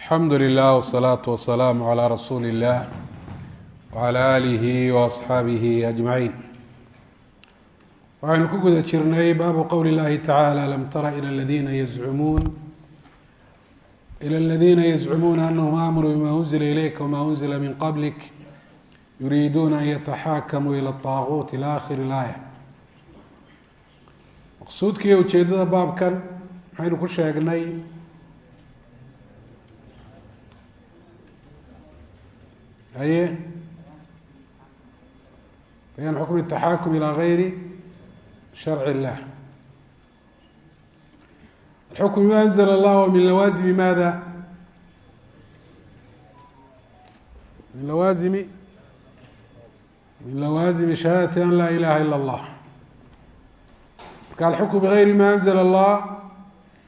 alxamdu lilah wsalaatu wasalaamu calaa rasuuli illah wacala aalihi waasxaabihi ajmaciin waxaynu ku guda jirnay baabu qowli llahi tacaala alam tara ila ladiina yazcumuun ila aladiina yazcumuuna anahum aamanuu bima unzila ilayka wama unzila min qablik. Yuriiduuna an yataxaakamuu ila aaguut ila akhiri ilaaya maqsuudkiiyo ujeedada baabkan maxaynu ku sheegnay haye bayaan xukm التaxaakum ilى غayri sharc الlah alxukm bima anzl اllah min lawaazimi maada min lawaazimi min lawaazimi shahaadati an laa ilaha ilا اllah marka alxukm bغayri ma anzl اllah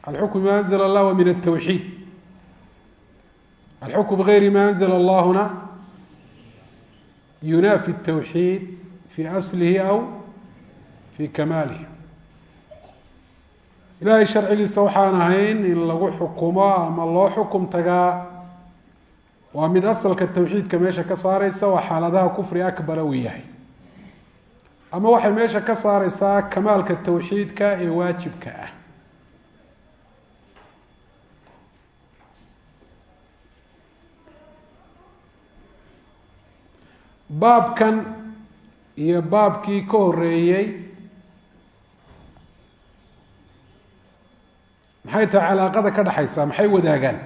alxukm bima anzl اllah wa min الtwxiid alxukm bغayri ma anzl اllahuna yunaafi الtawxiid fii aslihi aw fii kamaalihi ilaahay sharcigiisa waxaan ahayn in lagu xukumo ama loo xukum tagaa waa mid asalka tawxiidka meesha ka saareysa waa xaaladaha kufri akbara uu yahay ama waxay meesha ka saareysaa kamaalka tawxiidka ee waajibka ah baabkan iyo baabkii ka horeeyey maxay tahay calaaqada ka dhexaysaa maxay wadaagaan?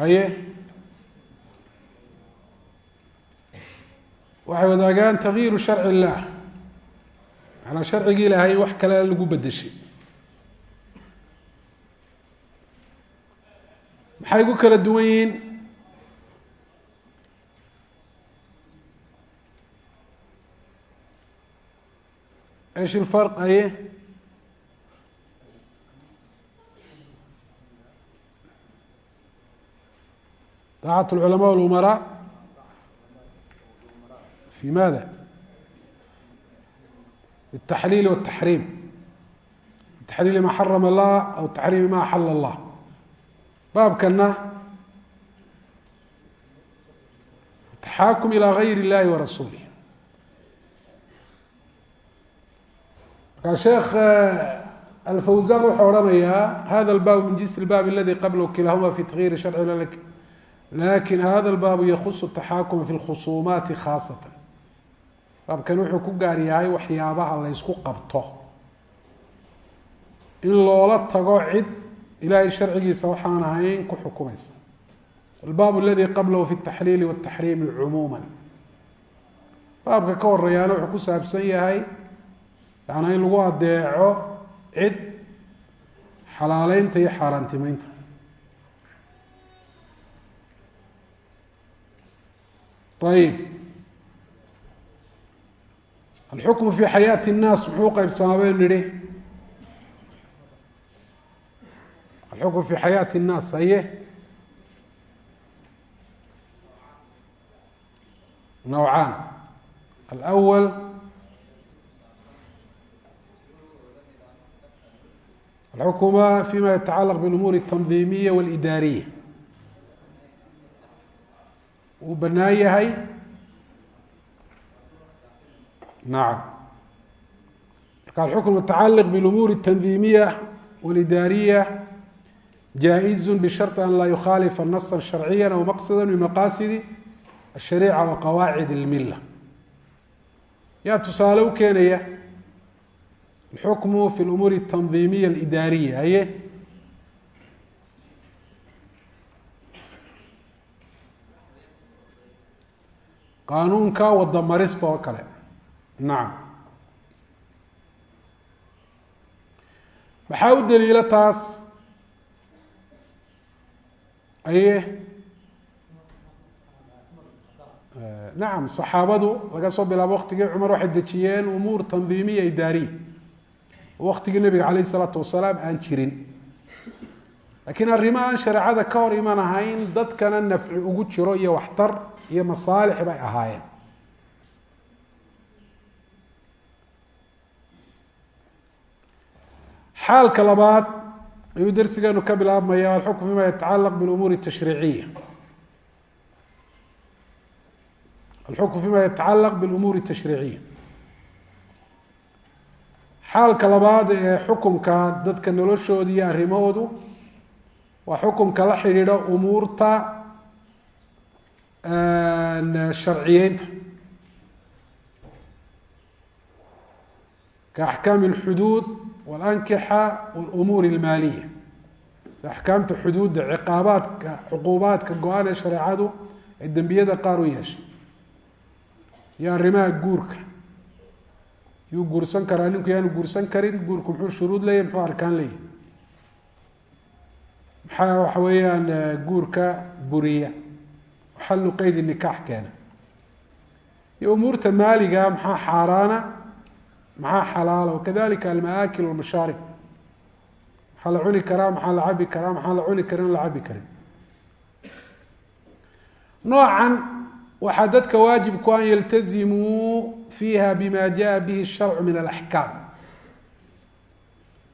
Haye? Waxay wadaagaan takyiiru sharci illah macanaa sharcigii ilaahay wax kale lagu bedeshay maxay ku kala duwan yihiin ايش الفرق ايه طاعة العلماء والأمراء في ماذا التحليل والتحريم التحليل ما حرم الله أو تحريم ما أحل الله باب كنا التحاكم إلى غير الله ورسوله markaa sheekh alfawsan wuxuu odhanayaa hada lbaabu min jinsi lbaab aladi qablahu kilahuma fi takyiiri sharci laakiin hada lbaabu yakusu taxaakuma fi lkhusuumaati khaasatan. Baabkan wuxuu ku gaar yahay waxyaabaha la qabto. In loola tago cid ilahay sharcigiisa waxaan ahayn ku xukumaysa. Albaab aladi qablahu fi taxliili wataxriimi cumuuma baabka ka horeeyaana wuxuu ku saabsan yahay yaana in lagu adeeco cid xalaaleynta iyo xaaraantimeynta ayib alxukmu fi xayaati الnaas muxuu qeybsamaa baynu nihi alxukmu fi xayaati الnaas haye nawcaan alأwl الحكم فيma يتacalq بالأmور التنظimiية والإdاariية wuu banaan yahay naam marka الحكم المتacalq بالأmور التنظimiية والإdاariية جائز بشharط an laa يkhaliفa نصا شharعيا أو مqصدا من مaqاصد الشhaريعة وqواعد الملة yaa tusaale u keenaya الxukm fi اlumuur التنظimiya اlidaariya haye qaanuunka wadamarista oo kale nacam maxaa u daliilo taas aye nacam صaxaabadu laga soo bilaabo waqtigii cumar waxay dejiyeen umuur tanظimiya idaariya waktigii nebiga caleyh salaatu wasalaam aan jirin. Laakiin arrimo aan shareecada ka hor iman ahayn dadkana nafci ugu jiro iyo waxtar iyo masaalix bay ahaayeen. Xaalka labaad ayuu darsigeenu ka bilaabmaya alxukm fima yatacalaq bilumuuri tashriiciya alxukm fima yatacalaq bilumuuri tashriiciya xaalka labaad ee xukumka dadka noloshooda iyo arrimahoodu waa xukumka la xidhiidha umuurta sharciyeynta. Ka axkaami alxuduud walankixa waalumuur almaaliya axkaamta xuduudda ciqaabaadka cuquubaadka go'aan ee shareecadu ee dembiyada qaar u yeeshay. Iyo arrimaha guurka yuu guursan karaa ninku yaanu guursan karin guurku muxuu shuruud leeyahy muxuu arkaan leeyahy maxaa waxa weeyaan guurka buriya? Xallu qeydi nikaax keena. Iyo umuurta maaliga maxaa xaaraana? Maxaa xalaala? Wakadalika almaakil walmashaarib. Maxaa la cuni karaa maxaa la cabi karaa maxaa la cuni karin la cabi karin. Noocan waxaa dadka waajib ku an yaltazimuu fiiha bima jaa bihi sharcu min alaxkaam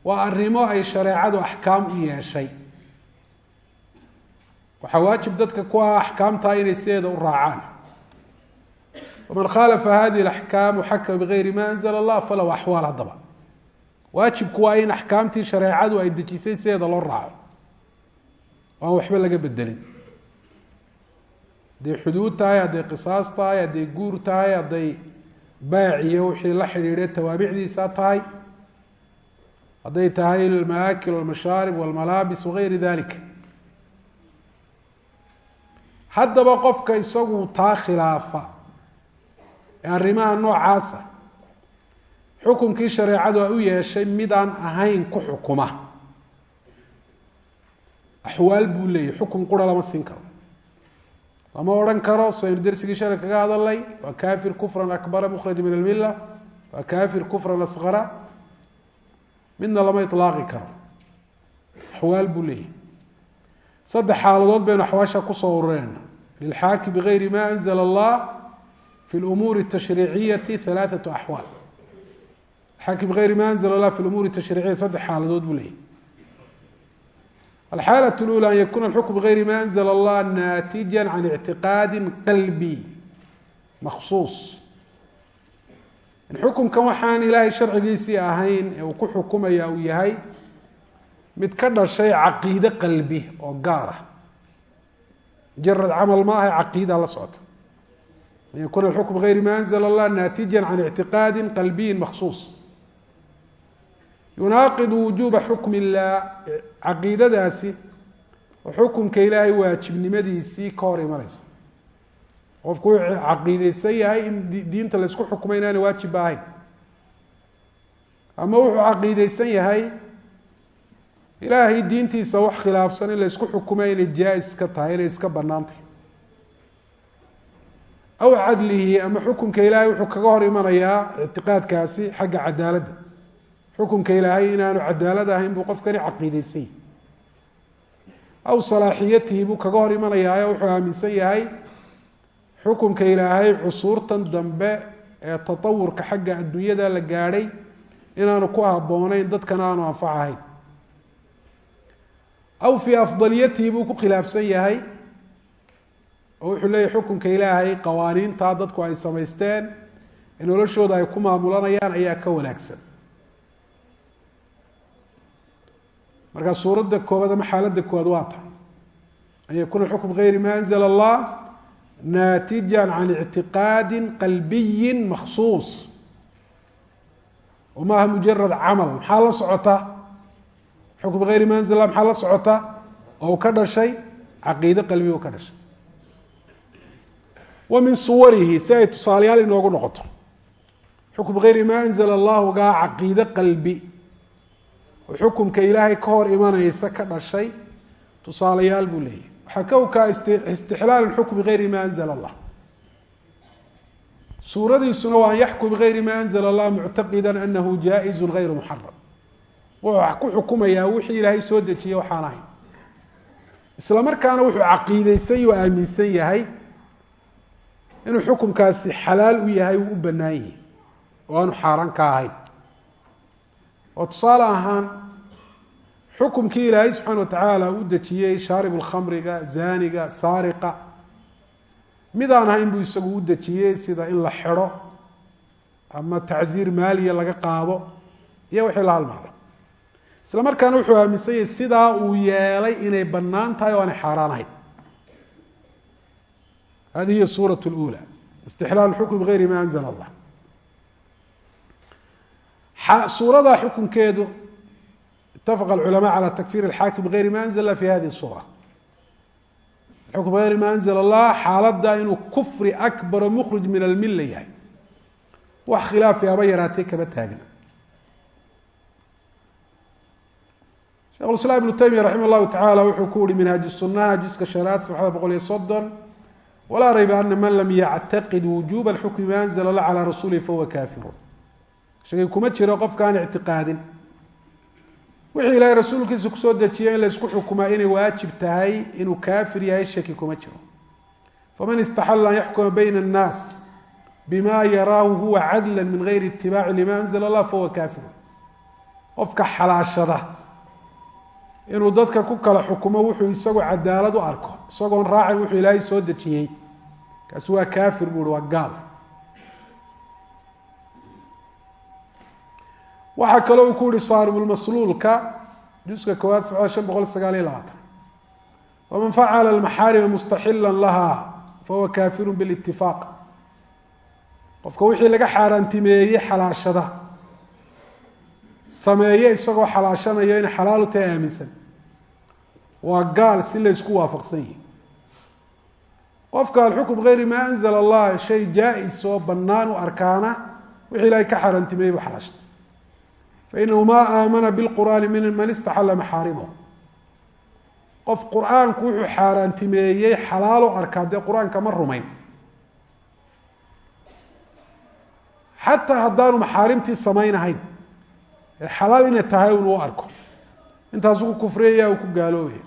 waa arrimo ay shareecadu axkaam u yeeshay. Waxaa waajib dadka ku ah axkaamtaa inay sideeda u raacaan. Waman khaalafa hadihi alaxkaam waxakama bigayri ma anzla allah falahu axwaal haddaba. Waajibku waa in axkaamtii shareecadu ay dejisay sideeda loo raaco. O aan waxba laga bedelin hadday xuduud tahay hadday qisaas tahay hadday guur tahay hadday baac iyo wixii la xidhiidhay tawaabicdiisa tahay hadday tahay almaakil walmashaarib walmalaabis wagayri dalika haddaba qofka isagu taa khilaafa ee arrimaha noocaasa xukunkii shareecadu ay u yeeshay midaan ahayn ku xukuma. Axwaal buu leeyahy xukun qura lama siin karo lama odhan karo saynu dersigii shalay kaga hadalnay waa kafir kufran akbara mukhraj min almilla waa kafir kufran asqara midna lama ilaaqi karo axwaal buu leeyahy saddex xaaladood baynu axwaasha kusoo urureyna lilxaaki bigayri ma anzla allah fi lumuuri الtashriiciyati halaaثaة axwaal xaaki bigayri ma anzla allah fi lumuuri الtashriiciya saddex xaaladood buu leeyahy alxaalaة اlأulى an yakuna alxukm bigayri ma anzla allah naatija can ictiqaadi qalbi maksuus in xukumkan waxaan ilaahay sharcigiisii ahayn ee uu ku xukumaya uu yahay mid ka dhashay caqiide qalbi oo gaar ah mujarad camal ma aha caqiida la socota an yakuna alxukm bigayri ma anzla allah naatija can ictiqaadi qalbiyin maksuus yunaaqidu wujuuba xukm illah caqiidadaasi oo xukumka ilaahay waajibnimadiisii ka hor imanaysa. Qofku wuxuu caqiideysan yahay in diinta laysku xukumay inaana waajibba ahayn. Ama wuxuu caqiideysan yahay ilaahay diintiisa wax khilaafsan in laysku xukumay inay jaa-is ka tahay inay iska banaantahy aw cadlihi ama xukumka ilaahay wuxuu kaga hor imanayaa ictiqaadkaasi xagga cadaaladda xukumka ilaahay inaanu cadaalad ahayn buu qofkani caqiideysan yahy aw salaaxiyatihi buu kaga hor imanayaayo wuxuu aaminsan yahay xukumka ilaahay cusuurtan dambe ee tatawurka xagga adduunyada la gaadhay inaanu ku habboonayn dadkana aanu anfacahayn aw fii afdaliyatihi buu ku khilaafsan yahay oo wuxuu leeyahy xukunka ilaahay qawaaniintaa dadku ay samaysteen ee noloshooda ay ku maamulanayaan ayaa ka wanaagsan markaa suuradda koobaad ama xaaladda koowaad waa tahay. An yakuna xukm gayri ma anzla allah naatija can ictiqaadi qalbiyi maksuus oo maaha mujarad camal. Maxaa la socota? Xukm bigayri ma anzl lah maxaa la socota? Oo ka dhashay? Caqiide qalbi u ka dhashay. Wa min suwarihi si ay tusaalayaal inoogu noqoto. Xukm bigayri ma anzla allahu gaa caqiide qalbi xukumka ilaahay ka hor imanaysa ka dhashay. Tusaalayaal buu leeyahy waxaa kowkaa istixlaal xukm bigayri ma anzla allah. Suuradiisuna waa an yaxkum bigayri ma anzla allah muctaqida anahu jaa-izu gayru muxaram wuxuu ku xukumayaa wixii ilaahay soo dejiyey waxaan ahayn isla markaana wuxuu caqiideysan oo aaminsan yahay inuu xukumkaasi xalaal u yahay uu u bannaan yahay oo aanu xaaraan ka ahayn oo tusaale ahaan xukumkii ilaahay subxaana wa tacaala u dejiyey shaarib lkhamriga zaaniga saariqa mid aan ahayn buu isagu u dejiyey sida in la xidho ama tacziir maaliya laga qaado iyo wixii la halmaado isla markaana wuxuu aaminsan yahay sidaa uu yeelay inay bannaan tahay oo aanay xaaraan ahayn hadihi hiy suuraة اlأulى istixlaal xukm bغayri ma anzla اllah suuradaa xukunkeedu itafaqa اlculama calى takfir اlxaakim bغayri ma anzl lah fi hadihi الsura xukm bغayri ma anzla اllah xaaladda inuu kufri akbaro mkrij min almila yahay wax khilaafi aba yaraatay kama taagna shekh iسlاm iبnu taymiya raximah اllahu taعala wuxuu ku uhi minhaaj الsunaha juska shanaad safxada boqol iyo soddon walaa rayba ana man lam yactaqid wujuba اlxukmi ma anzla lah calى rasulihi fahuwa kafiru shaki kuma jiro qofkaan ictiqaadin. Wixii ilaahay rasuulkiisa ku soo dejiya in laysku xukumaa inay waajib tahay inuu kaafir yahay shaki kuma jiro. Faman istaxala an yaxkuma bayna annaas bima yaraahu huwa cadla min gayri itibaaci lima anzla allah fahuwa kaafiru qofka xalaashada inuu dadka ku kala xukumo wuxuu isagu cadaalad u arko. Isagoon raacin wuxuu ilaahay soo dejiyey. Kaasi waa kaafir buuhi waa gaal. Waxaa kaloo uu ku yihi saaribulmasluulka juska koowaad safxada shan boqol sagaal iyo labaatan. Waman facala almaxaarima mustaxila laha fahuwa kafiru bilitifaaq qofka wixii laga xaaraantimeeyey xalaashada sameeye isagoo xalaashanayo inay xalaalu tahay aaminsan waa gaal si laysku waafaqsan yihi qofka alxukm bgayri maa anzla allah shay jaa-is oo bannaan u arkaana wixii ilaahay ka xaaraantimeeyey buu xalaashada fainahu ma aamana bilqur'aani min man istaxala maxaarimahu qof qur'aanku wuxuu xaaraantimeeyey xalaal u arkaa dee qur'aanka ma rumayn xataa haddaanu maxaarimtii samaynahayn ee xalaal inay tahay un u arko intaasu ku kufriyaya uu ku gaaloobaya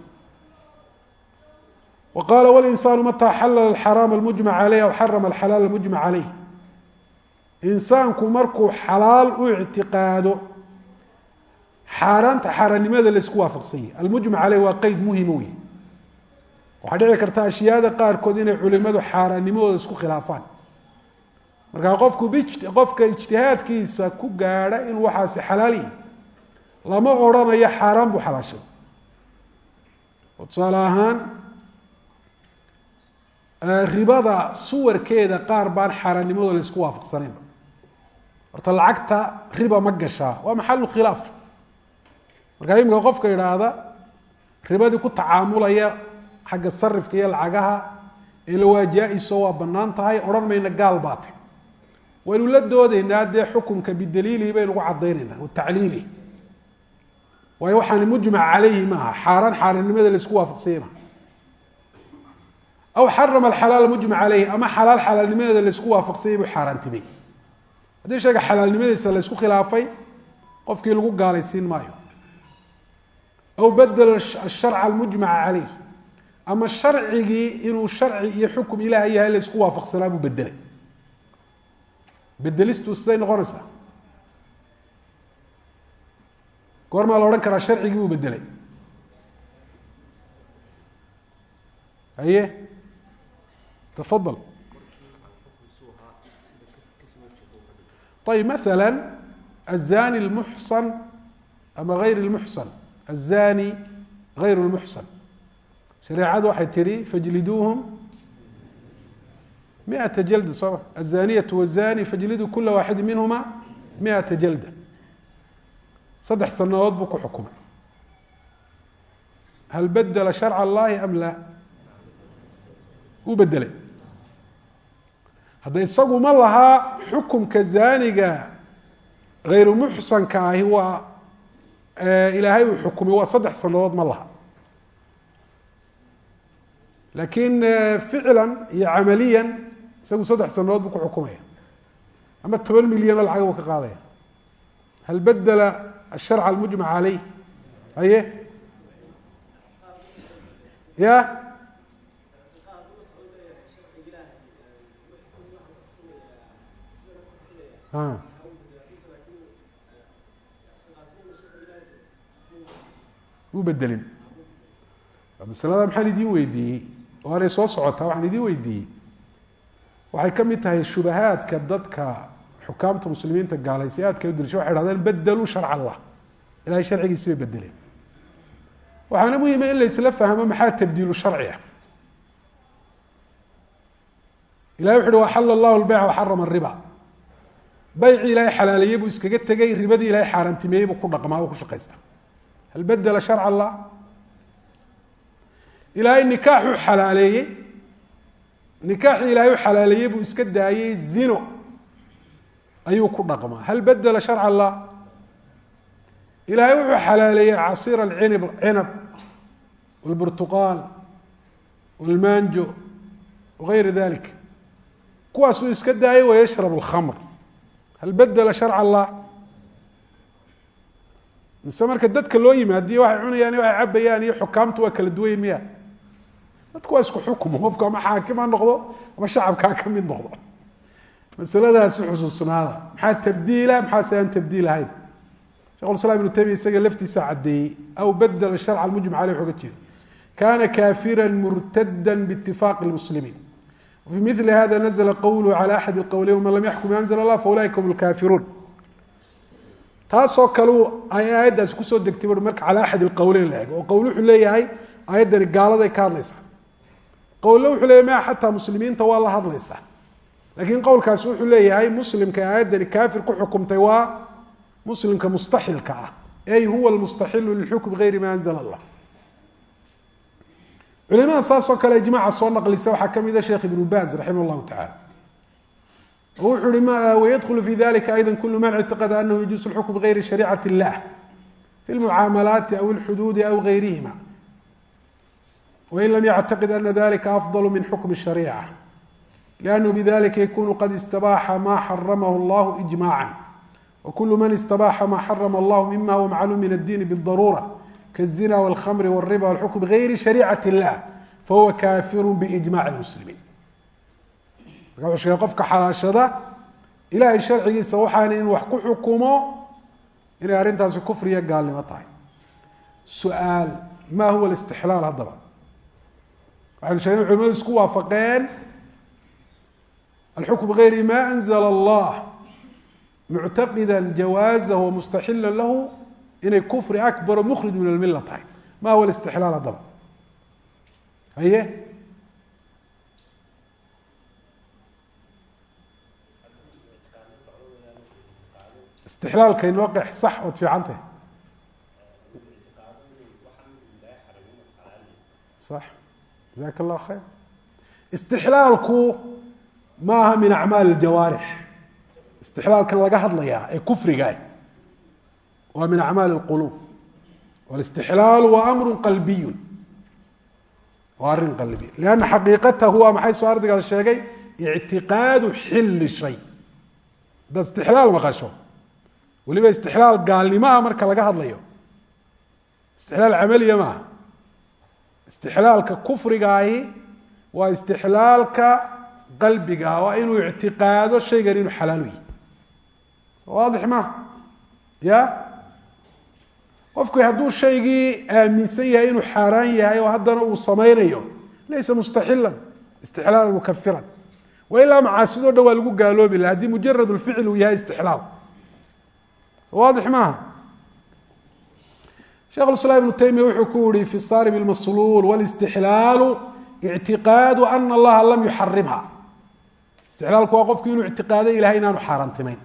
wa qaala wlinsaanu mataa xalala alxaraama almujmac caleyh aw xarama alxalaal almujmac caleyh insaanku markuu xalaal xaaraanta xaaraannimada laysku waafaqsan yahy almujmac caleyh waa qeyd muhima wey waxaa dhici karta ashyaada qaarkood inay culimadu xaaraannimadooda isku khilaafaan. Markaa qofku qofka ijtihaadkiisa ku gaadha inuu waxaasi xalaal yihi lama odrhanayo xaaraan buu xalaashay. Tusaale ahaan ribada suwarkeeda qaar baan xaaraannimadooda la isku waafaqsanayn. Horta lacagta riba ma gashaa waa maxalu khilaaf markaa imika qofka idhaahda ribadii ku tacaamulaya xagga sarifka iyo lacagaha ee la waa jaa-iso waa bannaan tahay odhan mayna gaal baate waynu la doodaynaa dee xukunka bidaliilihi baynu ugu cadaynaynaa watacliilihi waayo waxaani mujmac caleyhi maaha xaaraan xaaraannimada la isku waafaqsanya maaha. Aw xarama alxalaal mujmac caleyhi ama xalaal xalaalnimadeeda laysku waafaqsanyay buu xaaraantimey haddii sheega xalaalnimadiisa laysku khilaafay qofkii lagu gaalaysiin maayo aw badla asharca almujmaca calayh ama sharcigii inuu sharci iyo xukum ilaah yahay laysku waafaqsanaa buu bedelay bedelistu siday noqonaysaa goormaa la odhan karaa sharcigii buu bedelay haye tafadal ayb maala azani lmuxsan ama gayr lmuxsan الzani غayr اlmuxsan shareecadu waxay tihi fajliduuhum miata jalda sooma azaniyatu wazani fajliduu kula waaxidi minhuma miata jalda saddex sanadood buu ku xukumay hal bedela sharca allahi am laa uu bedelay hadda isagu ma lahaa xukumka zaaniga hayru muxsanka ahi waa ilaahay uu xukumay waa saddex sanadood ma laha. Laakiin ficlan iyo camaliyan isagu saddex sanadood buu ku xukumaya. Ama toban milyan oo lacag buu ka qaadaya. Hal bedela asharca almujmac caleyh. Haye? Ya u bedelin masalada maxaan idiin weydiiyey oo soo socotaa waxaan idiin weydiiyey waxay ka mid tahay shubahaadka dadka xukaamta muslimiinta gaalaysay aadka u dirisha waxay hahdeen bedeluu sharc allah. Ilahay sharcigiisi bay bedeleen waxaana muhima in la fahmo maxaa tabdiilu sharci ah. Ilahay wuxu uhi waxala allahu lbeyc waxarama ariba baycii ilaahay xalaaleeyey buu iskaga tegey ribadii ilahay xaaraantimeeyey buu ku dhaqmaa oo ku shaqaysta hal bedela sharc allah ilaahay nikaaxuu xalaaleeyey nikaaxii ilaahay u xalaaleeyey buu iska daayey zino ayuu ku dhaqmaa hal bedela sharc allah ilaahay wuxuu xalaaleeyey casiir alcinib cinab walburtuqaal walmanjo wagayri dalik kuwaasuu iska daayey wayashrab alkhamr hal bedela sharc allah mise marka dadka loo yimaadiyo waxay cunayaan iyo waxay cabayaan iyo xukaamtu waa kala duwany miya. Dadku waa isku xukumo qofku ama xaakim ha noqdo ama shacabka ha ka mid noqdo. Masaladaasi xusuusnaada. Maxaa tabdiila maxaase aan tabdiil ahayn? Shekhulislaam ibnu taymiya isaga laftiisa caddeeyey aw bedela sharca almujmac aleyh wuxuga jeeda kana kafira murtada biitifaaqi lmuslimiin wfii mili hada nazla qowluhu cala axad lqowleyn waman lam yaxkum anzl allah faulaika hum lkafiruun taasoo kale ay aayaddaasi ku soo degtay bui marka cala axad ilqowleyn la ego oo qowl wuxuu leeyahay aayaddani gaaladay ka hadlaysaa. Qowlle wuxuu leeyahy ma xataa muslimiinta waa la hadlaysaa. Laakiin qowlkaasi wuxuu leeyahay muslimka aayaddani kaafir ku xukumtay waa muslimka mustaxilka ah. Ey huwa lmustaxilu lilxukm gayri ma anzla allah. Culimada saasoo kale ijmaaca soo naqlisa waxaa ka mida sheekh ibnu baaz raximah llahu wuxuu hi wydkulu fi dalika ayda kulu man ictiqada anahu yajuusu lxukm bgayri shariicat illah fi lmucaamalaati aw ilxuduudi aw gayrihima wain lam yactaqid ana dalika afdal min xukmi shariica liannahu bidalika yakunu qad istabaaxa ma xaramahu allahu ijmaca wakulu man istabaaxa ma xarama allahu mima huwa macluum min addiini bdaruura kالzina wاlkhamri wاriba wاlxukm bgayri shariicat illah fahuwa kafiru biijmac muslimiin marka wuxuu sheegay qofka xalaashada ilahay sharcigiisa waxaana in wax ku xukumo inay arrintaasi kufriya gaalnimo tahay. Su'aal ma huwa istixlaal haddaba? Waxaynu sheegay culimadu isku waafaqeen. Alxukm bgayri ma anzla allah muctaqida jawaazahu wamustaxila lahu inay kufri akbaro mukhrij min almila tahay. Ma huwa istixlaal haddaba? Haye istixlaalkay noo qeex sax ood fiican tahay sax. Jazaaka allah khayr. Istixlaalku maaha min acmaali ljawaarix istixlaalkan laga hadlayaa ee kufriga ah waa min acmaali اlquluub wاlistixlaalu waa amru qalbiyu waa arrin qalbi lanna xaqiiqatahu waa maxay soo ardigaas sheegay? Ictiqaadu xilli shay. Haddaad istixlaal maqasho weliba istixlaal gaalnimaha marka laga hadlayo. Istixlaal camaliya maaha istixlaalka kufrigaahi waa istixlaalka qalbiga waa inuu ictiqaado shaygan inuu xalaal yihi waadix maha ya? Qofku hadduu shaygii aaminsan yahay inuu xaaraan yahay oo haddana uu samaynayo laysa mustaxilan istixlaalan mukafiran wa ilaa dhan waa lagu gaaloobi laha haddii mujarad lficl uu yahay istixlaal waadix maaha shekh islaam ibnu taymiya wuxuu ku yihi fi sarib اlmasluul wاlاstixlaalu ictiqaadu ana allaha lam yuxarimha istixlaalku waa qofku inuu ictiqaaday ilahay inaanu xaaraantimayn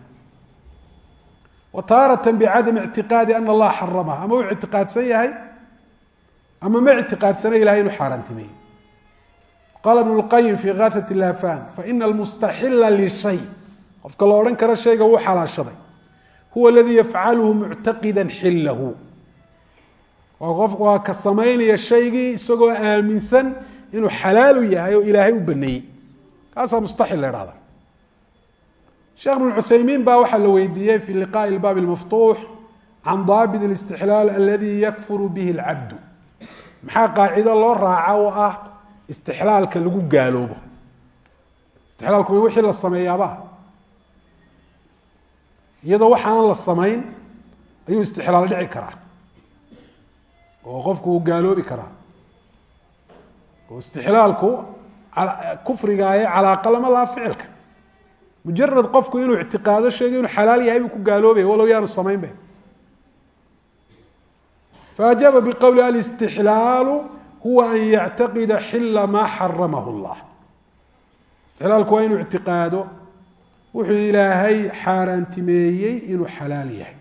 wa taarata bicadami ictiqaadi ana allaha xaramaha ama uu ictiqaadsan yahay ama ma ictiqaadsana ilahay inuu xaaraantimeeyey qaala ibn اlqayim fi gaahat lahfan faina almustaxila lishay qofka la odhan karo shayga wuu xalaashaday huwa aladii yafcaluhu muctaqida xilahu waa qof waa ka samaynaya shaygii isagoo aaminsan inuu xalaalu yahay oo ilaahay u baneeyey kaasaa mustaxil la hahda sheekh ibn cuthaymiin baa waxaa la weydiiyey fi liqaءi اlbaab اlmaftuux can daabit اlاstixlaal aladi yakfuru bihi اlcabdu maxaa qaacido loo raaca oo ah istixlaalka lagu gaaloobo istixlaalku ma wixii la sameeyaaba iyadoo waxa aan la samayn ayuu istixlaal dhici karaa. Oo qofku uu gaaloobi karaa. Oo istixlaalku kufrigaaye calaaqa lama laha ficilka. Mujarad qofku inuu ictiqaado sheegay inuu xalaal yahay buu ku gaaloobaya walow yaanu samaynba. Faajaba bqowli alistixlaalu huwa an yactaqida xila maa xaramahu اllah istixlaalku waa inuu ictiqaado wuxuu ilaahay xaaraantimeeyey inuu xalaal yahay.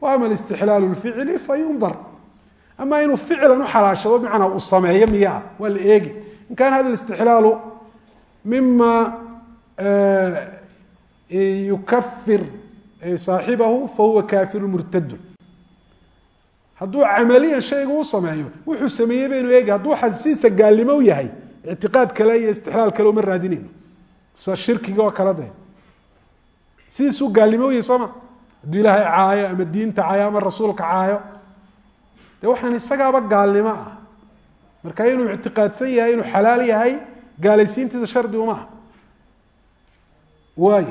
Wa ama lficli fayundar ama inuu ficlan u xalaashado bimacnaa uu sameeyo miyaa waa la eegi. In kaana hada istixlaalu mima yukafir saaxibahu fahuwa kafiru murtadun hadduu camaliyan shayga u sameeyo wuxuu sameeyey baynu eegi hadduu xasiisa gaalnimo u yahay ictiqaad kale iyo istixlaal kale uma raadinayno sa shirkiga oo kale de sidiisuu gaalnimo u yahay sooma. Hadduu ilaahay caayo ama diinta caayo ama rasuulka caayo de waxaan isagaaba gaalnimo ah. Marka inuu ictiqaadsan yahay inuu xalaal yahay gaalaysiintiisa shardi uma ah waay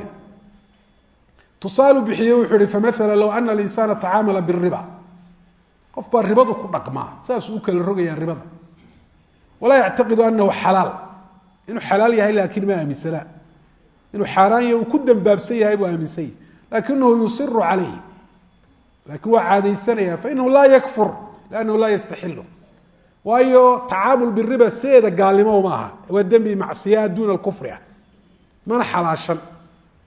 tusaalu bixiye wuxuu ihi famaala low ana alinsana tacaamala biriba qof baa ribadu ku dhaqmaa saasuu u kala rogayaa ribada. Walaa yactaqidu anahu xalaal. Inuu xalaal yahay laakiin ma aaminsana inuu xaaraan yahy uu ku dambaabsan yahay buu aaminsan yahy lakinahu yusiru calayhi. Laakiin waa caadaysanaya fainahu laa yakfur liannahu laa yastaxilu waayo tacaamul biriba sideeda gaalnimo uma aha. Waa dembi macsiyaa duuna kufri ah. Mana xalaashan.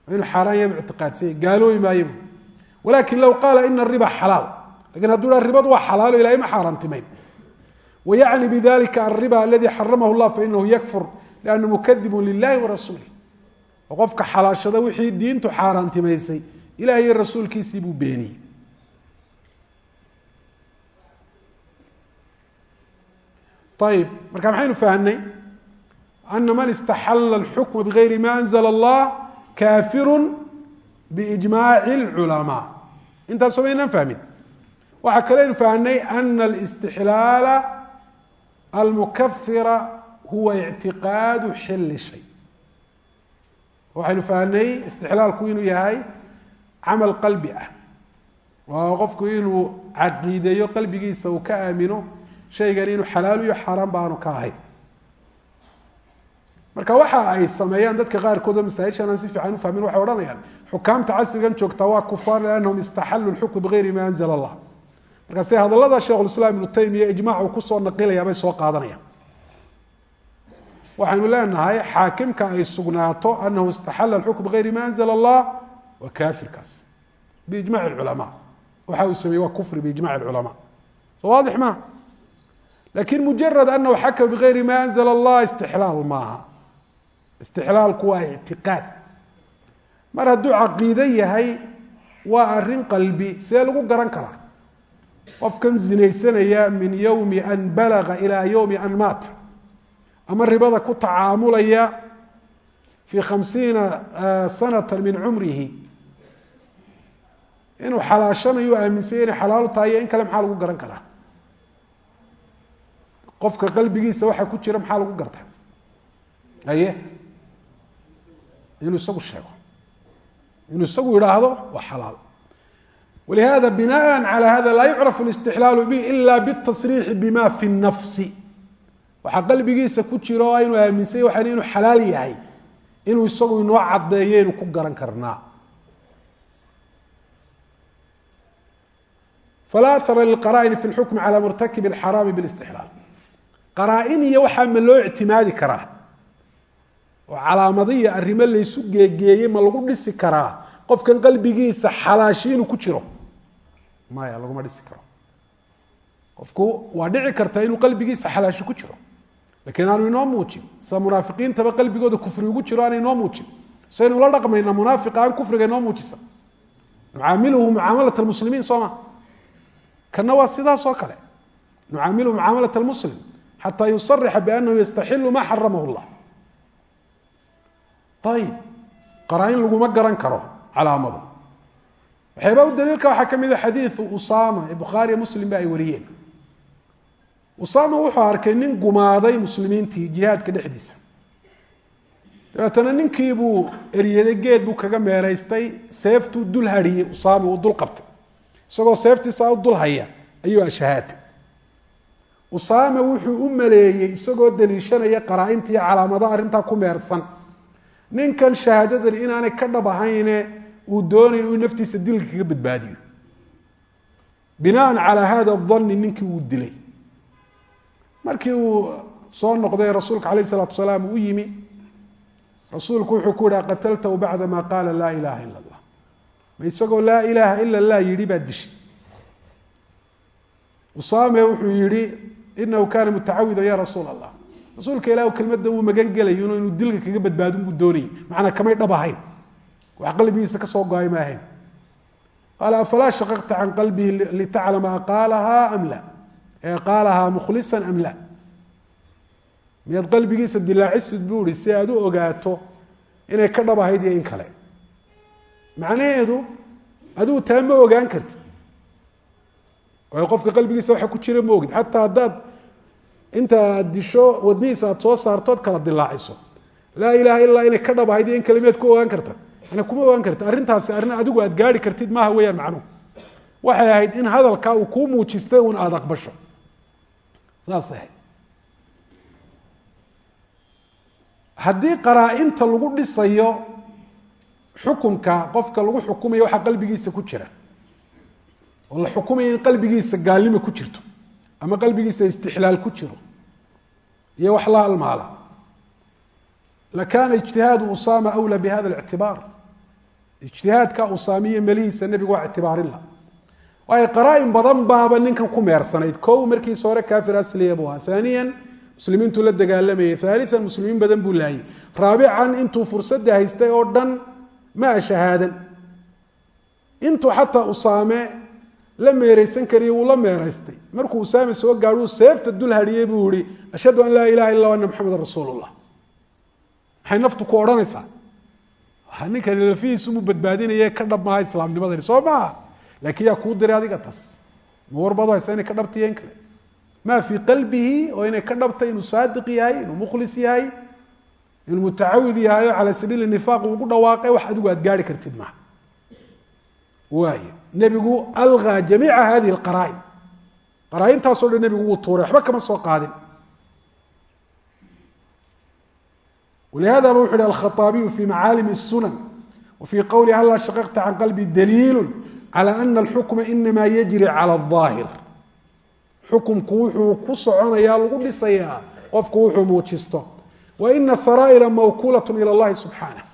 Inuu xaaraan yahay bu ictiqaadsan yahy gaaloobi maayo walakin low qaala ina riba xalaal. Lakin hadduu ha ribadu waa xalaalo ilahay ma xaaraantimayn. Wayacni bidalika alriba aladi xaramahu llah fainahu yakfur liannahu mukadibu lilahi warasuulih oo qofka xalaashada wixii diintu xaaraantimaysay ilaah iyo rasuulkiisii buu beeniyey ayib marka maxaynu fahamnay ana man istaxala alxukma bigayri ma anzla allah kafiru biijmaaci اlculamaa intaasoo maynaan fahmin? Waxaa kaleynu fahnay ana alistixlaala almukafira huwa ictiqaadu xilli waxaynu fahnay istixlaalku inuu yahay camal qalbi ah. Waa qofku inuu caqiideeyo qalbigiisa uu ka aamino shaygan inuu xalaal iyo xaaraan ba aanu ka ahayn marka waxa ay sameeyaan dadka qaarkood oo masaajishan aan si fiican u fahmin waxay odhanayaan xukaamta casrigan joogtaa waa kufaar liannahum istaxaluu lxukm bigayri ma anzla allah. Markaase hadallada sheikhulislaam ibnu taymiya ijmac uu ku soo naqilayaa bay soo qaadanayaan waxaynu leenahay xaakimka ay sugnaato anahu istaxala alxukm bigayri ma anzla allah waa kaafirkaas. Biijmac culamaa waxa uu sameeyey waa kufri biijmac culamaa so waadix maa laakiin mujarad anahu xakama bigayri ma anzla allah istixlaal maaha. Istixlaalku waa ictiqaad. Mar hadduu caqiide yahay waa arrin qalbi see lagu garan karaa? Qofkan zinaysanaya min yowmi an balaga ilaa yowmi an maat ama ribada ku tacaamulaya fii khamsiina sanata min cumrihi inuu xalaashanayo aaminsanya inay xalaalu tahay iyo in kale maxaa lagu garan karaa qofka qalbigiisa waxa ku jira maxaa lagu garta aye inuu isagu sheego inuu isagu yidhaahdo waa xalaal walihada binaa calى hada laa yucraf اlاstixlaalu bi ila bالtasriixi bima fi الnafsi waxaa qalbigiisa ku jiro inuu aaminsany waxan inuu xalaal yahay. Inuu isagu inoo caddeeyo inuu ku garan karnaa. Falaa aara liqara'in fi lxukmi cala murtakibi alxaraami bilistixlaal qaraa-in iyo waxaa ma loo ictimaadi karaa? Oo calaamadiya arrimo laysu geegeeyey ma lagu dhisi karaa? Qofkan qalbigiisa xalaashi inuu ku jiro? Maya laguma dhisi karo. Qofku waa dhici karta inuu qalbigiisa xalaashi ku jiro lakiin aanu inoo muujin sida munaafiqiintaba qalbigooda kufri ugu jiro aana inoo muujin. Saynu ula dhaqmaynaa munaafiqa aan kufriga inoo muujisa. Nucaamiluhu mucaamalat lmuslimiin soo ma? Kana waa sidaas oo kale. Nucaamiluhu mucaamalat lmuslim xataa yusarixa bianahu yastaxilu ma xaramahu llah ayib qaraa-in laguma garan karo calaamadu waxyaaba u daliilka waxaa ka mid a xadiidu usaama ee bukhaariya muslim ba ay wariyeen usaama wuxuu arkay nin gumaaday muslimiintii jihaadka dhexdiisa. Dabeetana ninkiibuu eryaday geed buu kaga meeraystay seeftuu dul hadhiyey usaama uu dul qabtay. Isagoo seeftiisaa u dul haya ayuu ashahaatay. Usaame wuxuu u maleeyey isagoo daliishanaya qaraa-inta iyo calaamado arrintaa ku meersan. Ninkan shahaadadan inaanay ka dhab ahayne uu doonayo inuu naftiisa dilka kaga badbaadiyo. Binaan calaa hada danni ninkii uu dilay markii uu soo noqday rasuulka alayh isalaatu salaam u yimi rasuulku wuxuu ku yihi qataltahu bacda ma qaala laa ilaha ila allah. Ma isagoo laa ilaaha ila allah yidhi baa dishay. Usaame wuxuu yihi inahu kaana mutacawida ya rasuul allah. Rasuulka ilah kelmadda uu magan gelayo inuu dilka kaga badbaadin buu doonayay. Macnaa kamay dhab ahayn. Wax qalbigiisa ka soo go'ay ma ahayn qaala afalaa shaqaqta can qalbihi litaclama aqaalaha am la qaalahaa mukhlisa am la? Miyaad qalbigiisa dilaacisid buu ihi si aad u ogaato inay ka dhab ahayd iyo in kale. Macnaheedu adigu taa ma ogaan kartid. Waayo qofka qalbigiisa waxa ku jira ma ogid. Xataa haddaad inta aad disho wadnihiisa aad soo saartood kala dilaaciso. Laa ilaha illaa inay ka dhab ahayd iyo in kale miyaad ku ogaan karta? Mana kuma ogaan karta. Arrintaasi arrin adigu aad gaari kartid maaha weeyaan macnuhu waxay ahayd in hadalkaa uu kuu muujistay un aada aqbasho saas ahayd. Haddii qaraa-inta lagu dhisayo xukunka qofka lagu xukumayo waxaa qalbigiisa ku jira oo la xukumaya in qalbigiisa gaalnimo ku jirto ama qalbigiisa istixlaal ku jiro iyo wax la halmaala lakaana ijtihaadu usaama awlaa bi hada lictibaar ijtihaadka usaamiye melihiisa nebigu waa ictibaarin la waayo qaraa-in badan baaba ninkan ku meersanayd. Kow markiisa hore kaafir asliya buu ahaa. Haaniyan muslimiintuu la dagaalamayay haalian muslimiin badan buu laayay. Raabican intuu fursadda haystay oo dhan maa shahaadan. Intuu xataa usaame la meereysan kariya wuu la meeraystay. Markuu usaame soo gaadhuu seefta dul hadhiyey buu yihi ashhadu an laa ilaha illa ana maxamedan rasuulullah. Maxay naftu ku odhanaysaa? Ninkan lafihiisumuu badbaadinaye ka dhab islaamnimadani soo maaha laakiin yaa kuu diray adiga taas ma warbadu haysa inay ka dhabtayeen kale maa fii qalbihi oo inay ka dhabtay inuu saadiq yahay inuu mukhlis yahay inuu mutacawid yahay oo calaa sabiili nifaaq ugu dhawaaqay wax adigu aad gaari kartid maha waay nebigu algaa jamiica hadihi alqaraa-in qaraa-intaasoo dhan nebigu wuu tuuray waxba kama soo qaadin ولهذا bu وxu hi الخطاaبي في معاaلم السنن وفي qwله hلا شhققت عن qلبي دليل على أن الحكم إنma يجري على الظاaهر xuكمku wuxuu ku soconaya lagu dhisayaa qofku wuxuu muujisto وإن الsرائر موكuلة إلى الlahi سuبحaaنه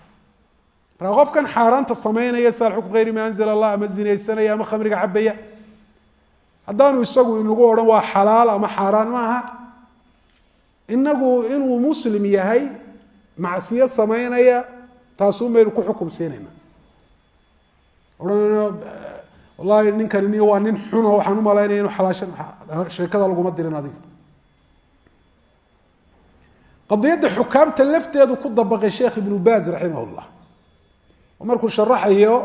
marka qofkan xaaraanta samaynaya sa xukm غayr ma أنزل الlah ama zinaysanaya ama khamriga cabaya haddaanu isagu inagu odhan waa xalaal ama xaaraan maaha inagu inuu muslim yahay macsiyo samaynaya taasuu maynu ku xukum siinayna odhanayno wallahi ninkan ni waa nin xuno waxaan u malaynaya inu xalaashan sheekada laguma dirin adiga. Qadiyadda xukaamta lafteedu ku dabaqay sheekh ibnu baz raximah markuu sharaxayo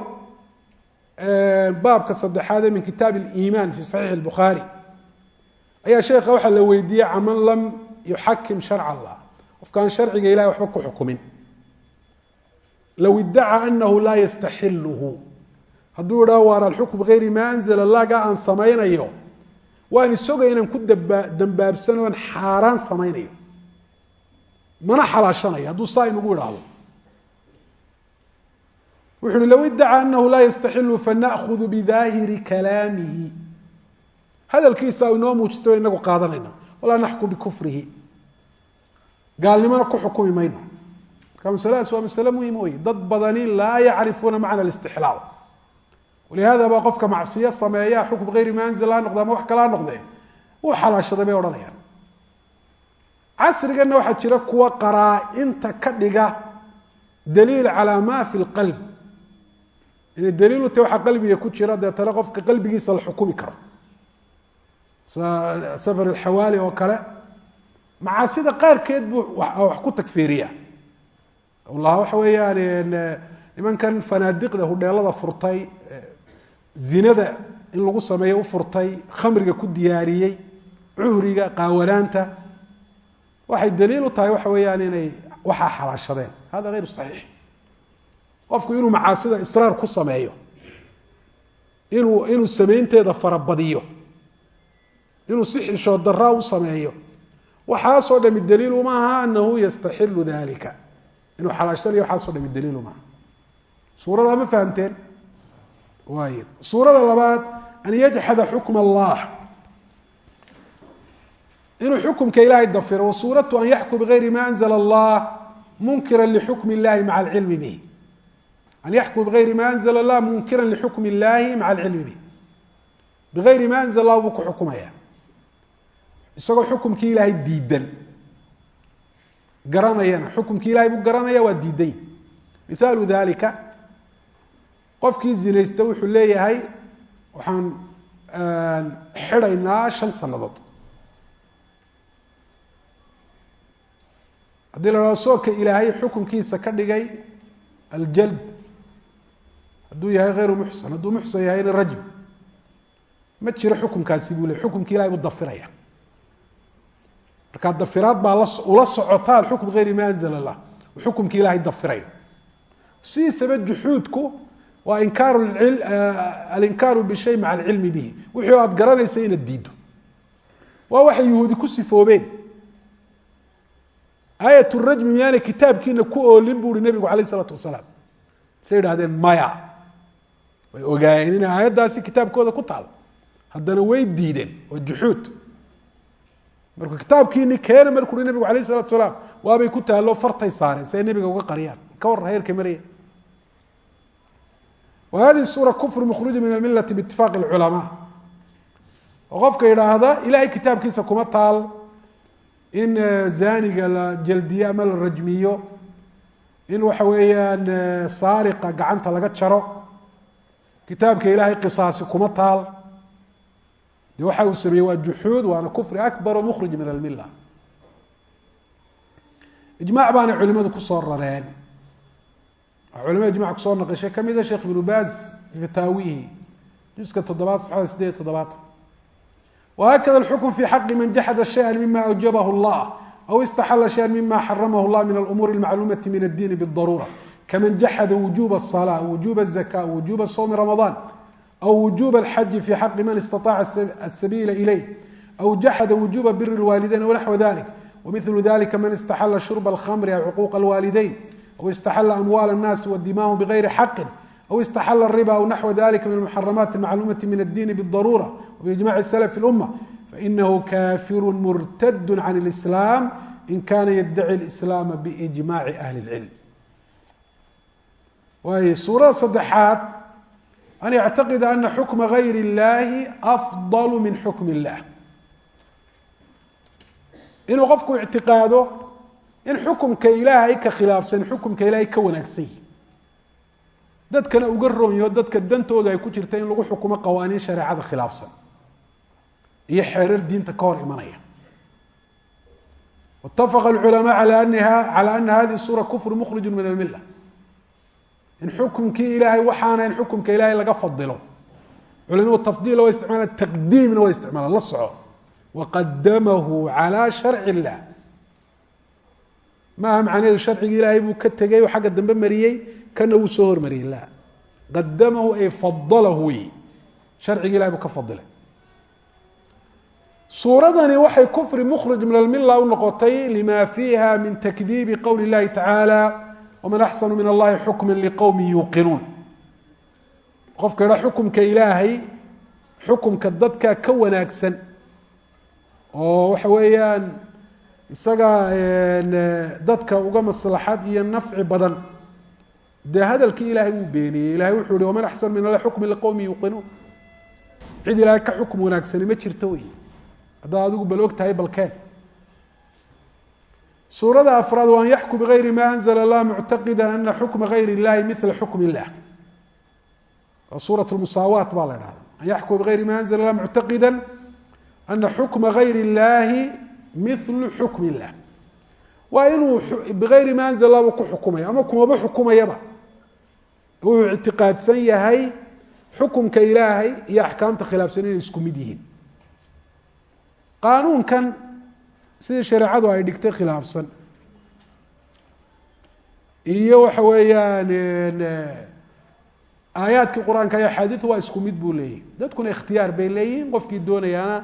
baabka saddexaade min kitaab اliimaan fi saxiix اlbukhaari ayaa sheekha waxaa la weydiiyey caman lam yuxakim sharc allah. Qofkaan sharciga ilahay waxba ku xukumin. Low iddaca anahu laa yastaxiluhu hadduu idhaho waar alxukm bigayri maa anzla laga aan samaynayo. Waan isogay inaan ku dambaabsano on xaaraan samaynayo. Mana xalaashanayo hadduu saa inagu idhaahdo. Wuxu uhi low anahu laa yastaxilu fana'hudu bidaahiri kalaamihi. Hadalkiisa inoo muujistay o inagu qaadanayna. Walaa naxkum bikufrihi. Gaalnimona ku xukumi mayno. Marka masaladaas waa masale muhiim wey dad badani laa yacrifuuna macna alistixlaal walihada baa qofka macsiyo sameeya xukm gayri ma anzil ha noqde ama wax kale ha noqdee wuu xalaashaday bay odhanayaan casriganna waxaa jira kuwa qaraa-inta ka dhiga daliil calaa ma fi lqalb inay daliilu tahy waxaa qalbiga ku jira deetana qofka qalbigiisa la xukumi karo safar alxawaali oo kale macaasida qaarkeed buu wax ku tagfiiriya lah waxa weeyaan nimankan fanaadiqda hudheelada zinada in lagu sameeyo u furtay khamriga ku diyaariyey cuhriga qaawanaanta waxay daliil u tahay waxa weeyaan inay waxaa xalaashadeen. Hada hayru saxiix. Qofku inuu macaasida israar ku sameeyo inuu inuu samaynteeda farabadiyo inuu si xishood daraa u sameeyo waxaasoo dhami daliilu maaha anahu yastaxilu dalika inuu xalaashanayo waxaasoo dhami daliilu maaha suurada ma fahamteen suurada labaad an yajxada xukma allah. Inuu xukumka ilahay dafiro wasuuratu an yaxkum bigayri ma anzla allah munkira lixukm اllahi maca alcilmi bih an yaxkum bigayri ma anzla allah munkira lixukm اllahi maca alcilmi bih bigayri ma anzla allah buu ku xukumaya. Isagoo xukumkii ilaahay diidan. Garanayana xukumkii ilahay buu garanaya waa diiday mithaalu dalika qofkii zinaysta wuxuu leeyahay waxaan xidhaynaa shan sanadood haddii la hahdo ilaahay xukumkiisa ka dhigay aljalb hadduu yahay hayru muxsan hadduu muxsan yahayna rajm ma jiro xukumkaasi buu ley xukumkii ilahay buu dafiraya. Markaa dafiraad baa ula socotaan xukm gayri ma anzla allah xukumkii ilahay dafirayo. Sidiisaba juxuudku waa inkaar alinkaaru bishay maca alcilmi bihi. Wixii aad garanaysa inaad diiddo. Waa waxay yuhuudi ku sifoobeen. Aayat rajmi miyaanay kitaabkiina ku oolin bu uhi nebigu alayh isalaatu wasalaam. Say idhahdeen maya. Way ogaayeen inay aayaddaasi kitaabkooda ku taal. Haddana way diideen waa juxuud. Markuu kitaabkiini keena markuu uhi nebigu alayh isalatu salaam waabay ku taalloo fartay saareen si ay nebiga uga qariyaan. Ka warra heerka wa hadihi suura kufru mukhruju min almilati biitifaaqi اlculamaa oo qofka yidhaahda ilahay kitaabkiisa kuma taal in zaniga la jaldiyo ama la rajmiyo in waxa weeyaan saariqa gacanta laga jaro kitaabka ilaahay qisaasi kuma taal de waxa uu sameeyey waa juxuud waana kufri akbar o mukhrij min almila ijmac baanay culimadu ku soo rareen culama ijmac ku soo naqishay ka mida ah sheekh ibnu baaz fitaawihi juska toddobaad sacada sideed toddobaatan wahakada xukm fi xaqi man jaxada shaya mima awjabahu llah aw istaxala shaya mima xaramahu llah min alumuuri almacluumati min addiini bidaruura kaman jaxada wujuba asalaa wujuba azaka wujuba sowmi ramadaan aw wujuba alxaji fi xaqi man istaaaca asabiila ilayh aw jaxada wujuba biri lwaalideyn aw naxwa dalik wamilu dalika man istaxala shurba alkhamri aw cuquuqa alwaalideyn أو اstaxla أموال الناس وdimاهم بغyri xq أو اstaxل الربا أو نحو ذلika min المحرمات المعلومة min الdين بالضرورة وبإجماع سلف الأمة فإنه كافر مرتد عن الإسلام إن kاna يدعي الإسلام بإجماع أهل العلم waay suurada saddexaad أn يعتقد أنa حكمa غayr الlahi أفضل min حكم الlah inuu qofku اعtiقاado in xukumka ilaahay ka khilaafsan xukumka ilaahay ka wanaagsan dadkana uga ronyaho dadka dantooda ay ku jirta in lagu xukumo qawaaniin shareecada khilaafsan iyo xeerar diinta ka hor imanaya. Watafaqa alculamaa ala aniha cala ana hadihi suura kufru mukhrijun min almilla. In xukumkii ilaahay waxaana in xukumka ilaahay laga fadilo. Culimadu tafdiila waa isticmaalaan taqdiimna waa isticmaalaan la soco. Waqadamahu calaa sharci illah maaha macnaheedu sharcigi ilaahay buu ka tegay oo xagga dambe mariyey? Kana wuu soo hormariyey. La. Qadamahu ay fadalahu wey sharcigi ilahay buu ka fadilay suuradani waxay kufri mukhrij min almila u noqotay lima fiiha min takdiibi qowli اllahi tacaala waman axsanu min allahi xukma liqowmi yuuqinuun. Qofka idha xukumka ilaahay xukumka dadka ka wanaagsan oo waxa weeyaan isaga dadka uga maslaxad iyo nafci badan dee hadalkii ilaahay wuu beeniyey ilahay wuxuu yihi waman axsanu min allahi xukma liqowmi yuuqinuun cid ilaahay ka xukum wanaagsani ma jirto wey haddaad adigu bal og tahay balkeen suurada afraad waa an yaxkum bigayri ma anzla اllah muctaqida ana xukma gayr اllahi mila xukm illah waa suuraة musaawaat baa la dhahda an yaxkum bigayri ma anzla اllah muctaqida ana xukma gayr اllahi milu xukm illah. Waa inuu bigayri ma buu ku xukumaya ama kumaba xukumayaba. Wuxuu ictiqaadsan yahay xukumka ilaahay iyo axkaamta khilaafsan inay isku mid yihiin. Qaanuunkan sidii shareecadu ay dhigtay khilaafsan. Iyo waxa weeyaan aayaadkii qur'aanka iyo axaadiiu waa isku mid buu leeyahy dadkuna ikhtiyaar bay leeyihiin qofkii doonayaana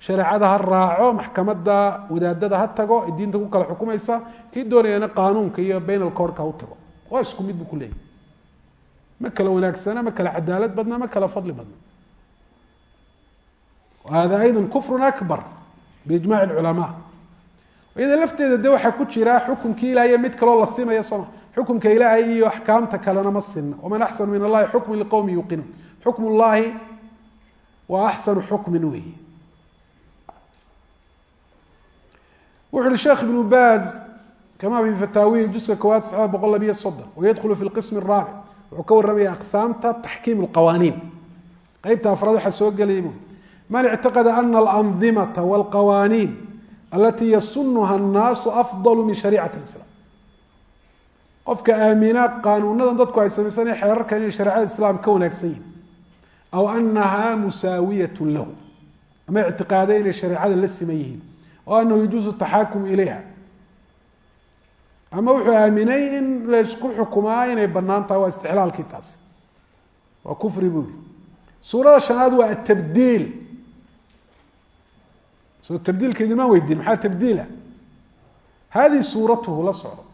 shareecada ha raaco maxkamada wadaadada ha tago ee diinta ku kala xukumaysa kii doonayana qaanuunka iyo baynalcoorka ha u tago. Waa isku mid buu ku leeyahy ma kala wanaagsana ma kala cadaalad badna ma kala fadli badna. Hada ayda kufru akbar biijmac culama iyada lafteeda de waxaa ku jira xukunkii ilaahay mid kaloo la simaya sooma xukumka ilaahay iyo axkaamta kalena ma sinna waman axsanu min allahi xukmin liqowmi yuqinun. Xukm llahi wa axsanu xukmin weeye. wuxu uhi sheekh ibnu baaz kama fi fataawihi juska koowaad saxda boqol labiyo soddon. Wayadkhulu fi lqismi araabic wuxuu ka warramaya aqsaamta taxkiim alqawaaniin. Qeybta afraad waxaa soo gelaya buui man ictaqada ana alandimata walqawaaniin alatii yasunuha annaasu afdalu min shariicati islam qofka aamina qaanuunadan dadku ay samaysanaya xeerarkan inay shareecada islaam ka wanaagsan yihiin aw anaha musaawiyat lahu. Ama ictiqaaday inay shareecada la siman yihiin oo anahu yajuusu taxaakumu ilayha. Ama wuxuu aaminay in laysku xukumaa inay bannaan tahay waa istixlaalkii taasi waa kufri buu yihi suurada shanaad waa atabdiil soo tabdiilka idimaan weydiin maxaa tabdiila hadihi suuratuhu la socdo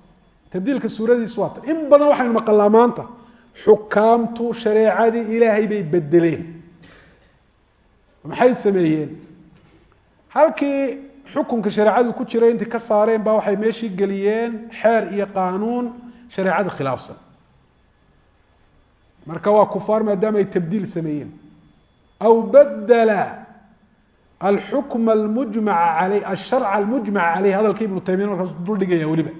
tabdiilka suuradiisu waa tan in badan waxaynu maqalnaa maanta xukaamtu shareecadii ilaahay bay bedeleen maxay sameeyeen? Halkii xukunka shareecadu ku jiray intay ka saareen baa waxay meeshii geliyeen xeer iyo qaanuun shareecada khilaafsan. Marka waa kufaar maadaama ay tabdiil sameeyeen. Aw badela alxukm almujmaca aley asharca almujmaca caleyh hadalka ibnu taymiya markaas duldhigaya weliba.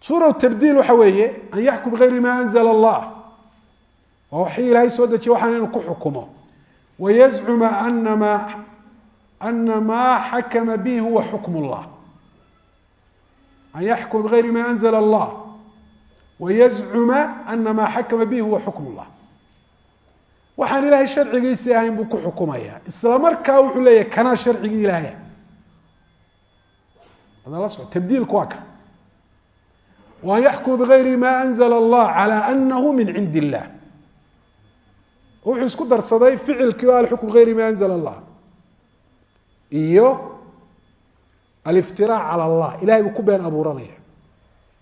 Suura tabdiil waxa weeye an yaxkum bigayri ma anzla allah. Waa waxii ilaahay soo dejiye waxaan inuu ku xukumo. Wayazcuma anama ana maa xakama bihi huwa xukm اllah an yaxkuma bigayri ma anzla allah wayazcuma ana maa xakama bihi huwa xukm اllah waxaan ilaahay sharcigiisii ahayn buu ku xukumaya isla markaa wuxuu leeyahay kanaa sharcigii ilaahaya adala so tabdiilku waa ka waan yaxkuma bigayri ma anzla allah calى anahu min cindi illah wuxuu isku darsaday ficilkii o alxukm bigayri ma anzla allah iyo aliftiraac calى allah. Ilahay buu ku been abuuranaya.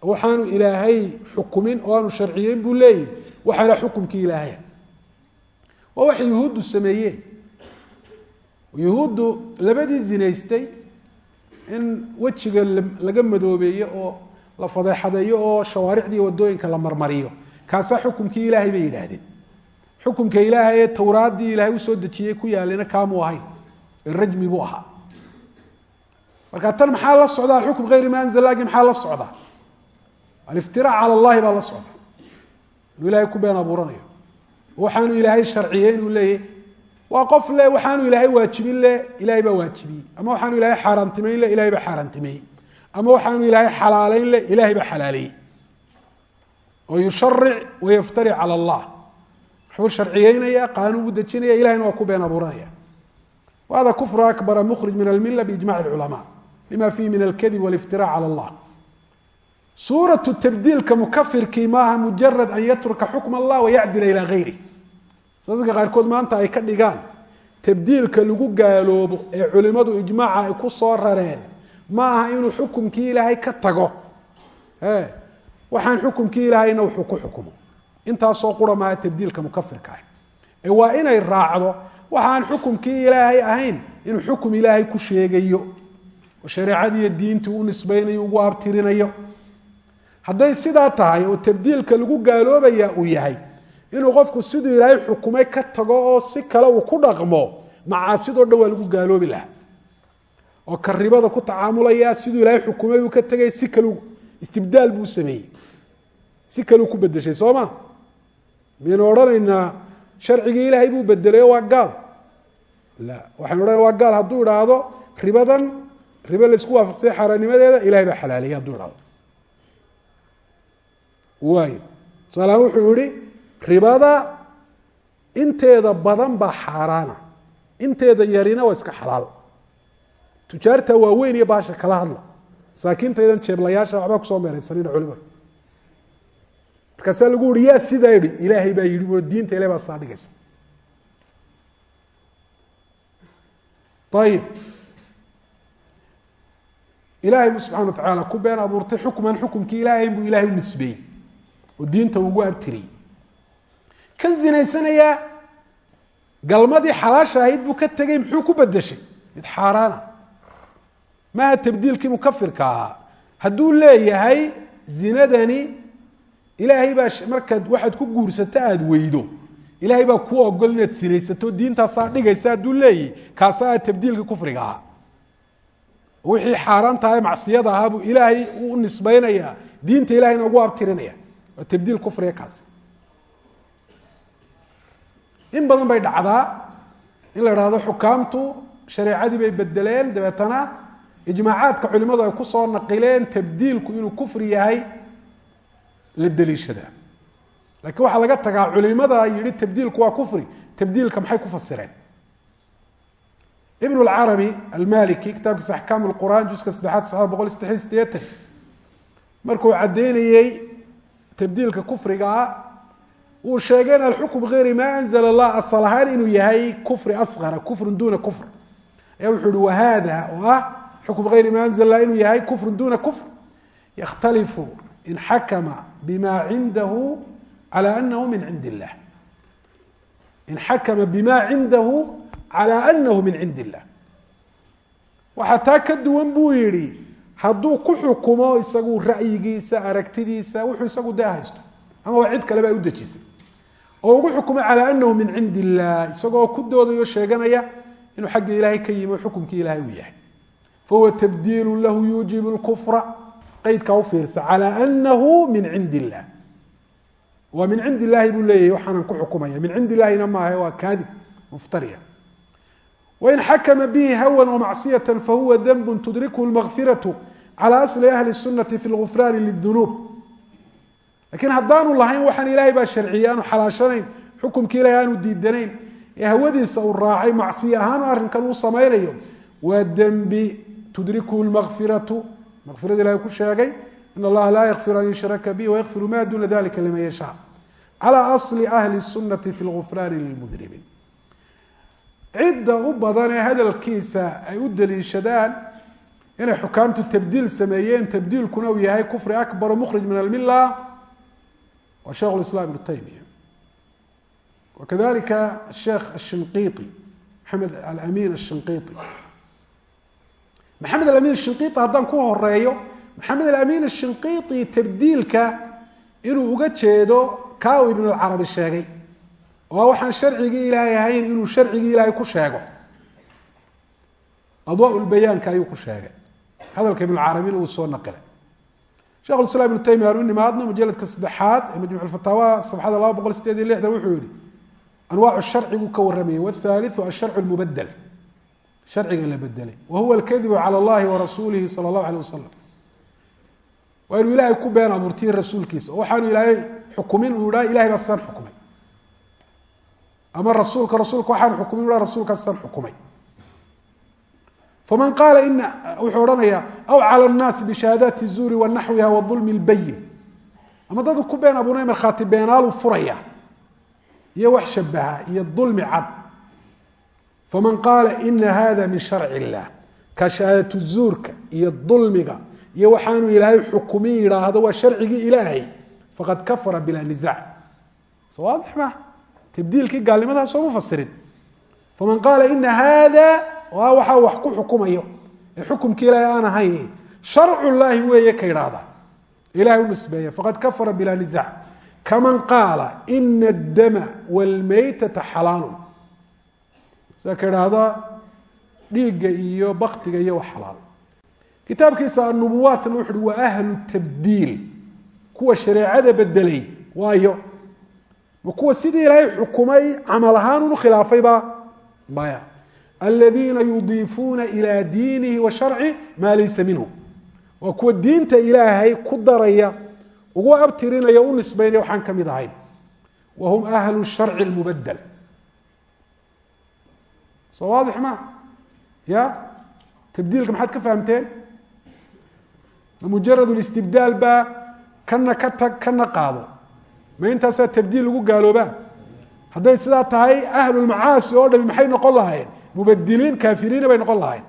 Waxaanu ilaahay xukumin oo aanu sharciyeyn buu leeyahy waxaana xukumkii ilaahaya waa waxay yuhuuddu sameeyeen. Yuhuuddu labadii zinaystay in wejiga laga madoobeeyo oo la fadeexadeeyo oo shawaaricdii waddooyinka la marmariyo. Kaasaa xukumkii ilaahay bay yidhaahdeen. Xukumka ilaahay ee towraaddii ilaahay u soo dejiyey ku yaalina kaamuu ahayn rajmi buu ahaa. Marka tan maxaa la socda alxukm gayri ma anzl lagi maxaa la socda aliftiraac cala allahi baa la socda inuu ilahay ku been abuuranayo. Waxaanu ilaahay sharciyey inuu leeyahy waa qof le waxaanu ilaahay waajibin le ilahay baa waajibiyey. Ama waxaanu ilaahay xaaraantimeyn le ilahay baa xaaraantimeeyey ama waxaanu ilaahay xalaaleyn le ilahay baa xalaaleeyey oo yusharic wayaftari cala allah waxbuu sharciyeynaya qaanuun buu dejinaya ilahayna waa ku been abuuranaya wahada kufru akbara mukhrij min almila biijmac اlculamaa lima fihi min alkadib wاliftirac cala allah suuratu tabdiilka mukafirkii maaha mujarad an yatruka xukm allah wayacdila ilaa gayri sa dadka qaarkood maanta ay ka dhigaan tabdiilka lagu gaaloobo ee culimadu ijmaaca ay ku soo rareen ma aha inuu xukumkii ilaahay ka tago waxaan xukumkii ilaahayna wuxuu ku xukumo intaasoo qura maaha tabdiilka mukafirka ah ee waxaan xukumkii ilaahay ahayn inuu xukum ilaahay ku sheegayo oo shareecadiiyo diintii u nisbaynayo ugu abtirinayo. Hadday sidaa tahay oo tabdiilka lagu gaaloobaya uu yahay inuu qofku siduu ilaahay xukumay ka tago oo si kale uu ku dhaqmo macaasidoo dhan waa lagu gaaloobi lahaa. Oo ka ribada ku tacaamulaya siduu ilaahay xukumay buu ka tegay si kalu istibdaal buu sameeyey. Si kaleu ku bedeshay soo ma? Miyaynu sharcigii ilaahay buu bedelayo waa gaal. La waxaynu odhanaya waa gaal. Hadduu idhaahdo ribadan ribe laysku waafaqsay xaaraannimadeeda ilahay baa xalaaleeyay hadduu idhahdo waay tusaalahaan wuxuu yihi ribada inteeda badan baa xaaraana. Inteeda yarina waa iska xalaal. Tujaarta waaweyn iyo baasha kala hadla. Masaakiintaydan jeeblayaasha waxbaa ku soo meeraysanina culimada markaasaa lagu yihi yaa sidaa yihi ilaahay baa yihi diinta ilahay baa saa dhigaysa. Ayib ilaahay subxana wa tacaala ku been abuurtay xukman xukumkii ilaahay buu ilahay u nisbeeyey. Oo diinta ugu abtiriyey kan zinaysanayaa galmadii xalaasha ahayd buu ka tegey muxuu ku bedeshay mid xaaraana. Maaha tabdiilkii mukafirka ahaa hadduu leeyahay zinadani ilaahay baa markaad waxaad ku guursato aada weydo. Ilaahay baa kuu ogol inaad sinaysato diintaasaa dhigaysa hadduu leeyahy kaasa a tabdiilkii kufriga ahaa. Wixii xaaraan tahay macsiyada ahaa buu ilaahay u nisbaynayaa. Diinta ilahayna ugu abtirinaya waa tabdiil kufriga kaasi. In badan bay dhacdaa in la idhaahdo xukaamtu shareecadii bay bedeleen dabeetana ijmaacaadka culimadu ay ku soo naqileen tabdiilku inuu kufri yahay la deliishadaa laakiin waxaa laga tagaa culimada yihi tabdiilku waa kufri tabdiilka maxay ku fasireen ibn lcarabi almaliki kitaabkiisa axkaam lquraan juska saddexaad saxda boqol saddexiy sideetan markuu caddeynayey tabdiilka kufriga ah wuu sheegay alxukm bigayri maa anzla allah asal ahaan inuu yahay kufri asara kufrun duuna kufr ayaa wuxuu hi wahada oo ah xukm bigayri maa anzla lah inuu yahay kufrun duuna kufr yakhtalifu in xakama bima cindahu calى anahu min cindi illah in xakama bima cindahu calى anahu min cindi illah waxaa taa ka duwan buu yihi hadduu ku xukumo isagu ra'yigiisa aragtidiisa wuxuu isagu dee haysto ama waa cid kaleba ay u dejisay oo ugu xukumo calى anahu min cindi illah isagoo ku doodayo sheeganaya inuu xagga ilaahay ka yimi xukumkii ilahay uu yahay fahuwa tabdiilu lahu yuujibu اlkufra qaydkaa ufiirsa calى anahu min cindi illah waa min cindi illaahi buu leeyahy waxaanan ku xukumaya min cindi illahina maaha waa kaadib muftariya wain xakama bihi hawan wamacsiyata fahuwa danbu tudrikhu lmakfiratu calى asli ahli الsunati fi lgufraani lidunuub lakiin haddaanu lahayn waxaan ilaahay baa sharciyey aanu xalaashanayn xukumkii ilahay aanu diidanayn ee hawadiisa uu raacay macsiye ahaanu arrinkan uu samaynayo waa dembi tudrikhu lmakfiratu maqfirad ilahay ku sheegay in allaha laa yakfiru an yushraka bi wayakfiru ma duuna dalika liman yashaa calaa asli ahli sunati fi lgufraani lilmudnibiin cidda u badan ee hadalkiisa ay u daliishadaan inay xukaamtu tabdiil sameeyeen tabdiilkuna uu yahay kufri akbaru mukhrij min almila waa sheikh lislaam ibnu taymiya. Wakadalika sheekh ashinqiiti maxamed alamin ashinqiiti maxamed alamin ashinqiiti haddaan ku horeeyo maxamed alamin ashinqiiti tabdiilka inuu uga jeedo kaa uu ibn alcarabi sheegay. Oo waxaan sharcigii ilaahay ahayn inuu sharcigii ilaahay ku sheego. Adwa lbayaanka ayuu ku sheegay. Hadalka ibn carabina uu soo naqilay shekh islam ibnu taymiya nimaadno mujaladka saddexaad ee majmuc fataawa sabxada laba boqol sideed iyo lixdan wuxuu yihi anwaacu sharciguu ka waramayay wاthaliثu asharcu lmubadel sharciga la bedelay. Wa huwa alkadibu cala allahi wa rasuulihi sala allahu aleyh wasalam waa inuu ilaahay ku been abuurtiyey rasuulkiisa. Oo waxaanu ilaahay xukumin uu idhaa ilahay baa sidaan xukumay. Ama rasuulka rasuulka waxaan xukumin uha rasuulkaa sidaan xukumay. Faman qaala ina wuxuu odhanaya aw cala nnaasi bishahaadaati zuuri wa naxwiha wa ama dadku ku been abuurnay markhaati beenaalu furaya iyo wax shabaha iyo dulmi cad faman qaala ina hada min sharci illaah kashaadatu zuurka iyo dulmiga iyo waxaanu ilaahay xukumi yidhaahdo waa sharcigii ilaahay faqad kafara bilaa nizac soo waadix maa tabdiilkii gaalnimadaa sooma fasirin. faman qaala ina haada a waxaa wax ku xukumayo. Xukumkii ilaahay aan ahayn sharcu llaahi weeye ka idhaahda ilahay u nisbeeya. faqad kafara bilaa nizac kaman qaala ina addama wاlmaytata xalaalu sida ka idhaahda dhiigga iyo baktiga iyo wa xalaal. Kitaabkiisa anubuwaatna wuxu uhi wa ahlu tabdiil. Kuwa shareecada bedelay waayo. Ma kuwa sidii ilaahay xukumay camal ahaan unu khilaafayba maya. Aladiina yudiifuuna ilaa diinihi wa sharci maa laysa minhu. Waa kuwa diinta ilaahay ku daraya ugu abtirinaya u nisbaynaya waxaan ka mid ahayn. Wa ahlu sharci lmubadel soo waadix ma? Ya? Tabdiilka maxaad ka fahamteen? Mujarad istibdaal baa kana ka tag kana qaado. Ma intaasaa tabdiil lagu gaaloobaa hadday sidaa tahay ahlulmacaasi oo dhami maxay noqon lahaayeen? Mubadiliin kaafiriina bay noqon lahayn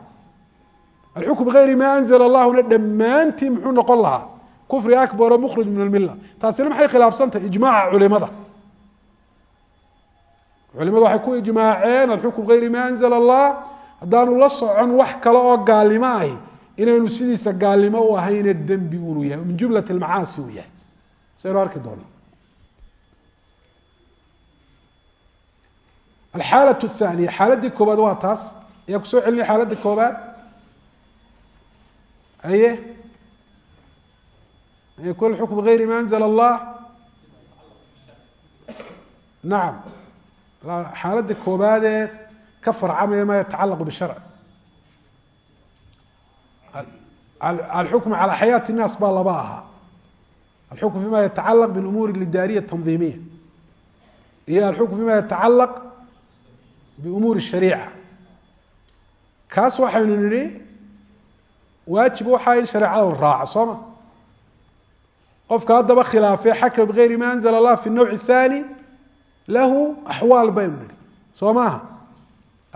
alxukm bigayri ma anzla allahuna dhammaantii muxuu noqon lahaa. Kufri akbaro mukhrij min almila taasina maxay khilaafsantahay ijmaaca culimada culimadu waxay ku ijmaaceen alxukm bigayri ma anzla allah haddaanu la socon wax kale oo gaalimo ahi inaynu sidiisa gaalnimo u ahayne dembi unu yahay min jumlat macaasi uu yahay saynu arki doona alxaalaة الثaaniya xaaladii koobaad waa taas ayaa kusoo celinaya xaaladda koobaad aye an yakun اxukm bغayri ma anzla الlah nacam xaalada koobaadee ka farcamaya ma yatacalaqu bisharci. Alxukmu calaa xayaati nnaas baa laba ahaa. Alxukm fima yatacalaq bilumuuri lidaariya tandiimiya iyo alxukm fima yatacalaq biumuuri shariica kaas waxaynu nidhi waajib waxaa in shareecada la raaco soo ma? Qofka haddaba khilaafee xaka bigayri ma anzla allah fi nowc اthani lahu axwaal baynu nihi soo maaha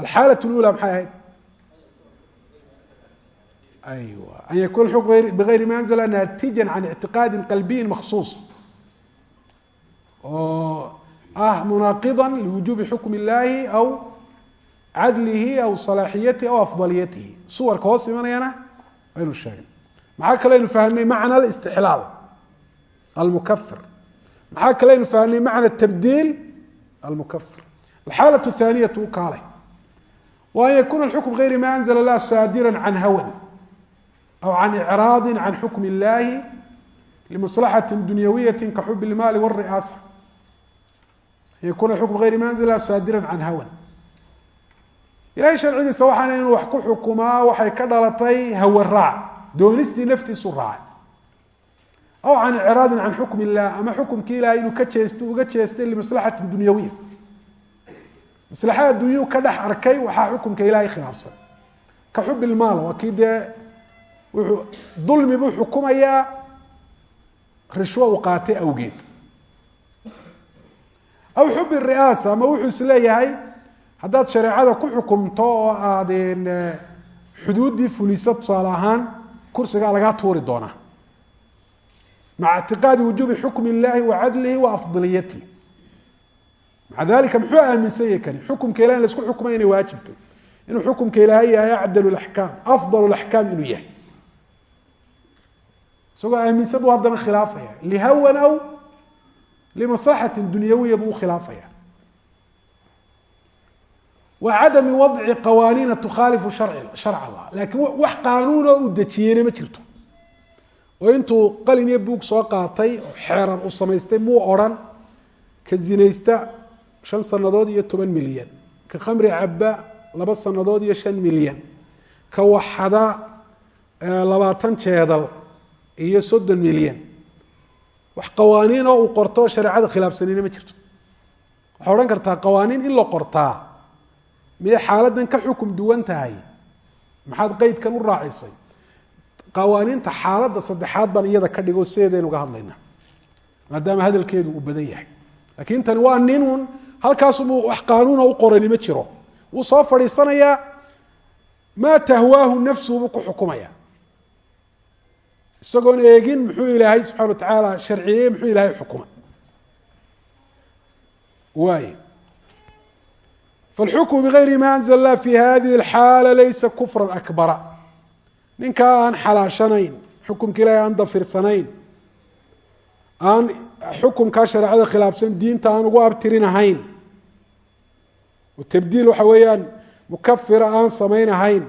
alxaalaة اlأulى maxay ahayd aywa an yakun xukm bigayri ma anzla naatija can ictiqaadi qalbiyi maksuus oo ah munaaqida liwujubi xukm اllahi aw cadlihi aw salaaxiyatihi aw afdaliyatihi suwarka hoos imanayana aynu sheegnay maxaa kale aynu fahnay macna alistixlaal almukafir maxaa kale aynu fahnay macna tabdiil almukafir alxaala athaaniyatu u kaalay. wa an yakuuna alxukm gayri ma anzla lah saadiran can hawan aw can icraadin can xukm illahi limaslaxati dunyawiyati ka xub ilmaali wariaasa an yakuuna alxukm gayri ma anzla lah saadiran can hawan ilahay sharcigiisa waxaana inuu wax ku xukumaa waxay ka dhalatay hawaraac doonistii naftiisu raacay aw can icraadi can xukm illah ama xukumkii ilahay inuu ka jeesto uga jeestay limaslaxati dunyawiya maslaxa addunyuu ka dhex arkay waxaa xukumka ilahay khilaafsan ka xub ilmaal waa kii dee wuxuu dulmi buu xukumayaa rishwo uu qaatay awgeed aw xub iri'aasa ama wuxuu is leeyahay haddaad shareecada ku xukumto oo aad xuduuddii fuliso tusaale ahaan kursigaa lagaa tuuri doonaa maca ictiqaadi wujuubi xukm illahi wa cadlihi wa afdaliyatihi maca dalika muxuu aaminsan yahy kani xukumka ilahi in la isku xukmay inay waajibtay inuu xukumka ilaahay yahay acdal axkaam afdal axkaam inuu yahay isagoo aaminsan buu haddana khilaafaya lihawan aw limaslaxati dunyawiya buu ukhilaafaya wa cadami wadci qawaaniina tukhaalifu sharc allah laakiin wax qaanuunoo uu dejiyeyna ma jirto oo intuu qalin iyo buug soo qaatay xeeran uu samaystay muu odrhan ka zinaysta shan sanadood iyo toban milyan. Ka khamri caba laba sanadood iyo shan milyan. Ka waxada labaatan jeedal iyo soddon milyan. Wax qawaaniin oo uu qorto shareecada khilaafsanina ma jirto. Waxaa odhan kartaa qawaaniin in la qortaa miyay xaaladan ka xukum duwan maxaad qeydkan u raacisay qawaaniinta xaalada saddexaad baan iyada ka dhigo sideedaynu ga hadlayna. maadaama hadalkeedu uu badan yahay. laakiin tani waa nin uun halkaasubuu wax qaanuuna u qorani ma jiro. wuu soo fadhiisanayaa maa tahwaahu nafsuubuu ku xukumaya. isagoon eegin muxuu ilaahay subxana wa tacaala sharciyey muxuu ilaahay xukuma. waay falxukmu bigayri ma anzal fi hadihi alxaala laysa kufran akbara ninkaa aan xalaashanayn xukumka ilahi aan dafirsanayn aan xukumkaa shareecada khilaafsan diinta aan ugu abtirinahayn oo tabdiil waxa weeyaan mukafira aan samaynahayn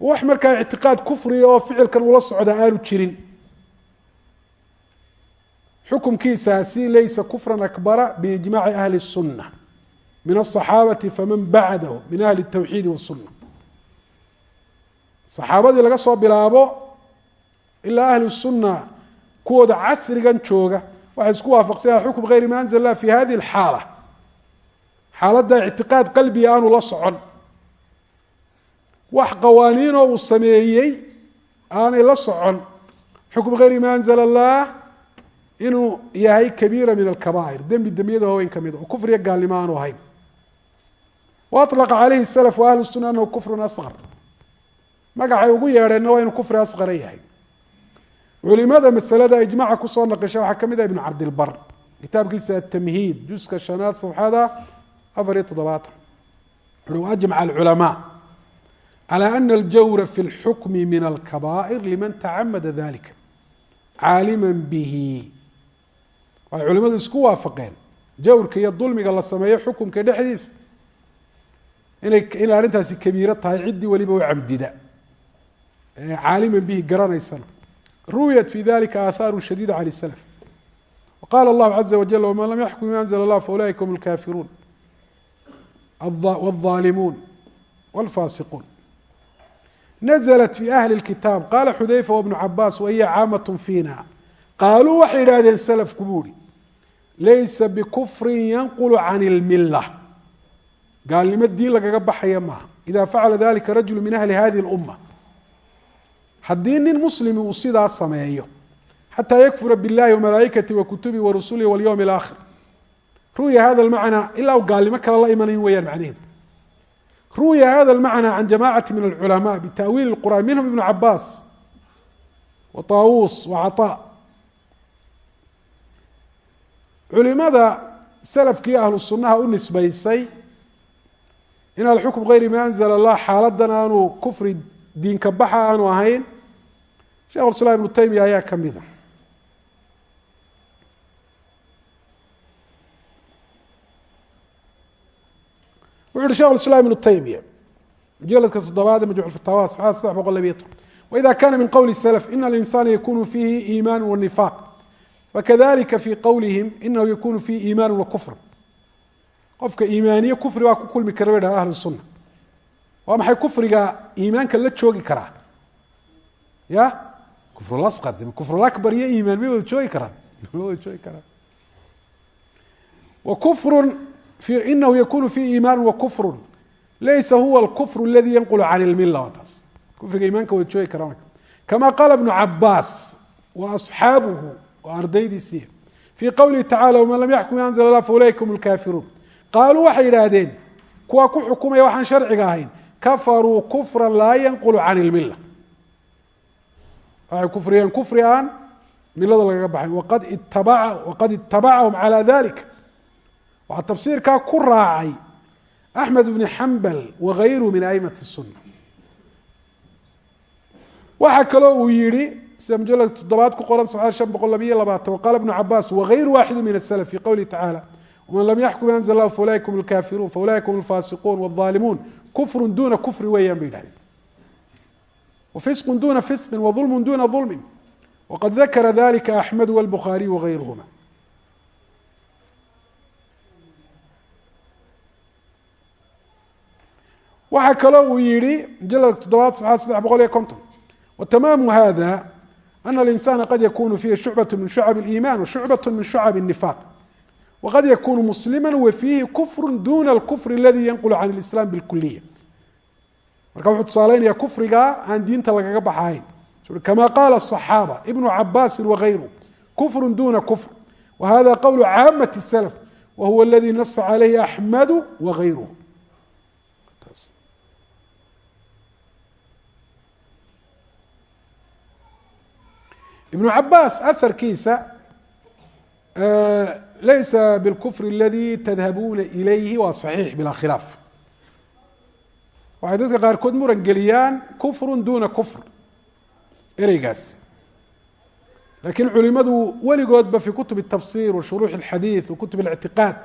wax markaa اعtiqاad kufriga oo ficilkan ula socda aanu jirin xukumkiisaasi laysa kufra akbara biijmaci ahli الsunة min الصaxaabati faman bacdahu min ahli الtawxiidi wالsuna saxaabadii laga soo bilaabo ilaa ahlu sunna kuwooda casrigan jooga waxay isku waafaqsanya xukum hayri ma anzl lah fi hadi اxaala xaaladda ictiqaad qalbiga aanu la socon. Wax qawaaniinoo uu sameeyey aanay la socon. Xukm hayri ma anzl اllah inuu yahay kabiira min alkaba'ir dembi dembiyada waaweyn ka mid ah, oo kufriya gaalnimo aanu ahayn. Wa alaqa calayhi slaf ahlu suna anahu kufru asqar magacay ugu yeedheenna waa inuu kufri asqara yahay. Culimada masalada ijmaca ku soo naqisha waxaa ka mid ah ibnu cabdilbar kitaabkiisa atamhiid juska shanaad safxada afar iyo toddobaatan. Wuxu ajmaca alculamaa calى ana aljawra fi اlxukmi min alkabaa'ir liman tacamada dalika caalima bihi. Waxay culimadu isku waafaqeen. Jawrka iyo dulmiga la sameeyo xukumka dhexdiisa inay inay arrintaasi kabiiro tahay ciddii weliba u camdida caaliman bihi garanaysana ruwiyat fi dalika aahaaru shadiida can salaf waqala allahu caza wajal wman lam yaxkum bima anzla allah faulaئika hum اlkafiruun wاlظaalimuun wاlfaasiquun naزlat fi ahli اkitaab qala xudayfa wbnu cabaas wahiya caamaة fiina qaaluu waxay yidhahdeen salafku buuhi laysa bikufrin yanqulu can اlmila gaalnimo diin lagaga baxaya maaha ida facala dalika rajulu min ahli hadihi اluma haddii nin muslimi uu sidaa sameeyo xataa yakfura biاllahi wamalaa'ikati wakutubihi warusulihi walyowm اlaakhir ru'ya hada lmacnaa ilaa u gaalnimo kale la imanayn weyaan macnaheedu ru'ya hada اlmacnى can jamacati min alculama bitaأwiili اlqur'an minhum ibnu cabaas wa طaawuus wa caطa culimada salafkii ahlu sunaha u nisbaysay in alxukm gayri ma anzla اllah xaaladan aanu kufri diinka baxa aanu ahayn sheekh islaam ibnu taymiya ayaa ka mida wuxu uhi shekh taymiya mujaladka toddobaad ee fatawa saxaa saddex boqol labiyo toban. Waida kana min qowli slf in alinsana yakunu fiihi iiman wanifaq fakadalika fii qowlihim inahu yakunu fiihi iiman wakufr qofka iimaaniye kufri baa ku kulmi kara bay dhahan ahlusunna waa maxay kufriga iimaanka la joogi karaa? Ya? Kufrlasqar kufrulakbar iyo iimaan may wada joogi karaan? Ma wada joogi karaan? Wa kufru inahu yakunu fiihi iimaan wakufru laysa huwa alkufr aladi yanqulu can ilmila waa taas. Kufriga iimaanka wada joogi karaa kama qaala ibnu cabaas wa asxaabuhu oo ardaydiisiiya fii qowlihi tacala waman lam yaxkum anzla lah faulaika hum lkaafiruun qaaluu waxay yidhaahdeen kuwa ku xukumaya waxaan sharciga ahayn kafaruu kufra laa yanqulu can ilmila waxay kufriyeen kufri aan milada lagaga baxay waqad itabaa waqad itabacahum calى dalik waxaa tafsiirkaa ku raacay axmed bni xambal wagayruhu min aimati الsuna waxaa kaloo uu yihi sida mujalad toddobaad ku qoran saxada shan boqol labiyo labaatan waqala ibnu cabaas wagayru waaxidi min aslf fi qowlihi tacala wman lam yaxkum anzl lah faulaika hum lkafiruun faulaika hum lfaasiquun wاظalimuun kufru duna kufri weeyaan bay dhahdeen wfisqu duna fisqi waظulm duna ظulmi waqad dakara dalika axmed wاlbukhaariy wagayruhuma waxaa kaloo uu yihi mujaladka toddobaad saxaad saddex boqol iyo konton watamaamu hada ana alinsana qad yakunu fiihi shucbaة min shucab اliiman washucbaة min shucab الnifaq wqad yakunu muslima wa fiihi kufru duna اlkufr aladi yanqulu can اlislam bاlkuliya marka wuxuu tusaaleynaya kufriga aan diinta lagaga baxahayn kama qaala الصaxaaba ibnu cabaasi wagayru kufru duna kufr wahada qowlu caamaة الslf wahuwa aladi nasa calayhi axmedu wagayruh ibnu cabaas aharkiisa laysa bاlkfr اladi tadhabuuna ilayhi waa صaxiix bila khilaaf waxay dadka qaarkood muran geliyaan kufru duna kufr ereygaas lakiin culimadu weligoodba fi kutub الtafsir wa shuruux اxadiiث wa kutub الاctiqaad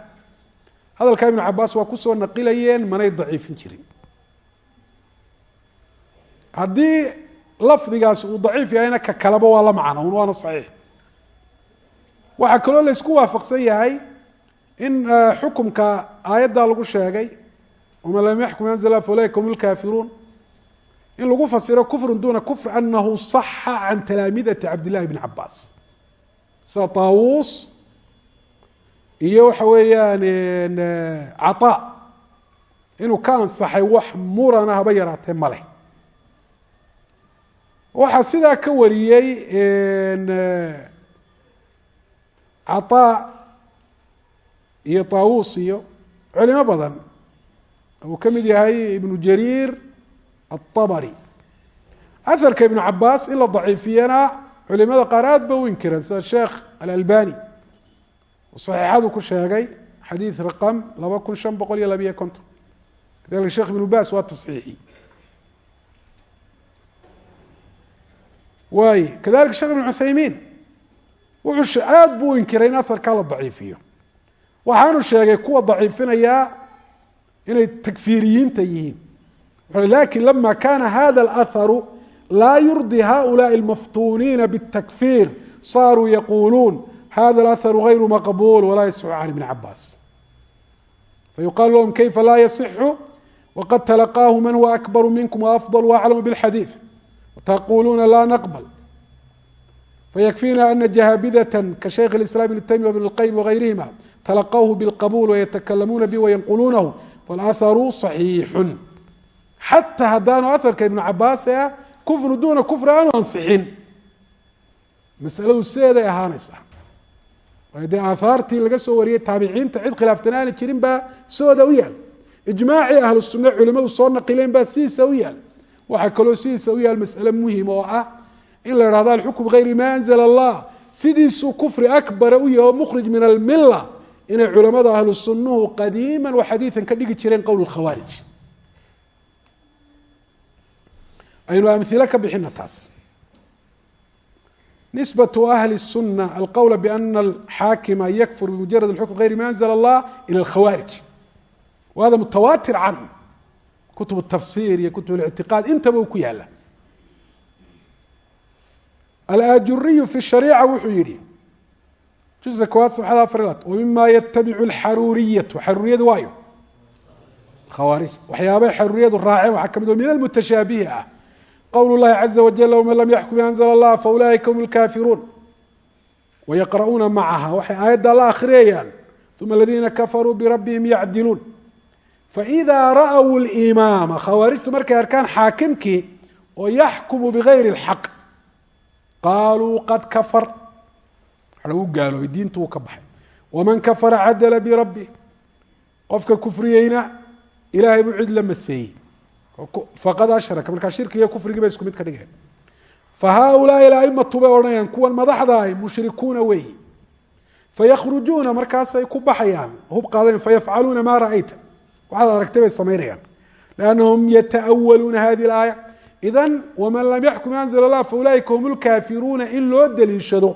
hadalkaa ibnu cabaas waa kusoo naqilayeen manay daciifin jirin haddii lafdigaas uu daciif yahayna ka kaleba waa la macnown waana صaxiix waxaa kaloo la ysku waafaqsan yahay in xukumka aayaddaa lagu sheegay waman lam yaxkum anzla faulaika lkaafiruun in lagu fasiro kufru duna kufr anahu صaxa can talaamidati cabdillahi bn cabaas sida taawuus iyo waxa weeyaan caطa inuu ka ansaxay wax murana haba yaraatee maleh waxaa sidaa ka wariyey caطaa iyo taawuus iyo culimo badan uu ka mid yahay ibnu jariir aلطabri aharka ibnu cabaas in la daciifiyana culimada qaar aad ba u inkireen sida sheekh alalbani saxiixadu ku sheegay xadiid raqam laba kun shan boqol iyo labiyo konton kadalika sheekh ibnu bas waa tasxiixi waay kadalika sheekh ibn cuthaymiin wuxuu aad buu u inkiray in aharkaa la daciifiyo waxaanu sheegay kuwa daciifinayaa inay takfiiriyiinta yihiin wuxu lakin lama kana hada اlaharu laa yurdi haؤulaءi اlmaftuniina bالtakfir saruu yaquluun hada اlaharu غayru maqbul walaa yasixu can ibni cabaas fayuqal lahum kayfa la yaصixu wqad talaqaahu man huwa akbaru minkum waafضل waaclamu bاlxadiiث taquluuna la naqbl fykfina ana jahaabidة kashaykh اislam ibn taymiya bn اlqayim wغayrihima talaqawhu bاlqabul waytakalamuuna bi wayanquluunahu faاlaharu صaxiixu xataa haddaanu aharka ibnu cabaas ah kufru duuna kufri aanu ansixin masaladu sideeday ahaanaysaa waayo dee aahaartii laga soo wariyey taabiciinta cid khilaaftan aana jirin baa sidooda u yaal ijmaacii ahlu sunne culimadu soo naqileen baa sidiisa u yaal waxaa kaloo sidiisa u yaal masale muhim oo ah in la ihahdo alxukm gayri ma anzla allah sidiisuu kufri akbara u yaho mukhrij min almila inay culamada ahlu sunnuhu qadiima wa xadiian ka dhigi jireen qowl khawaarij aynu amhilo ka bixina taas nisbaة ahli الsuna alqowl bana alxaakima yakfur bimujarad اxukm gayri ma anzla اllah ilى اlkhawaarij wa hada mutawaatir canhu kutub الtafsir iyo kutub اlictiqaad intaba uu ku yaala alajuriyu fi shariica wuxuu yihi juزa kowaad sabxada afar ilaad wmima ytabicu اlxaruuriyatu xaruuriyadu waayo khawaarij waxyaabay xaruuriyadu raaceen waxaa kamid min almutashaabihi ah qwl اlahi عaزa wajل wman lam yaxkum anzl اllah faulaئika hm اlkafiruun wayaqra'uuna macaha waxay aayadda la akhriyayaan uma اladina kafaruu birabihim yacdiluun faإida ra'w اlimaama khawaarijtu markay arkaan xaakimkii oo yaxkumu bigayri اlxaq qaaluu qad kafar u gaaloobay diintu uu ka baxay waman kafara cadla birabih qofka kufriyeyna ilahay buu cid la maseeyey faqad ashraka markaa shirki iyo kufrigii bay isku mid ka dhigeen fa haaulaai aimatu bay odhanayaan kuwan madaxdaah mushrikuuna weeyi fayakhrujuuna markaasay ku baxayaan hub qaadeen fayafcaluuna maa ra'ayta waxaad aragtay bay samaynayaan liannahum yata'awaluuna hadihi اlaaya idan waman lam yaxkum anzl اllah faulaئika hum lkaafiruuna in loo deliishado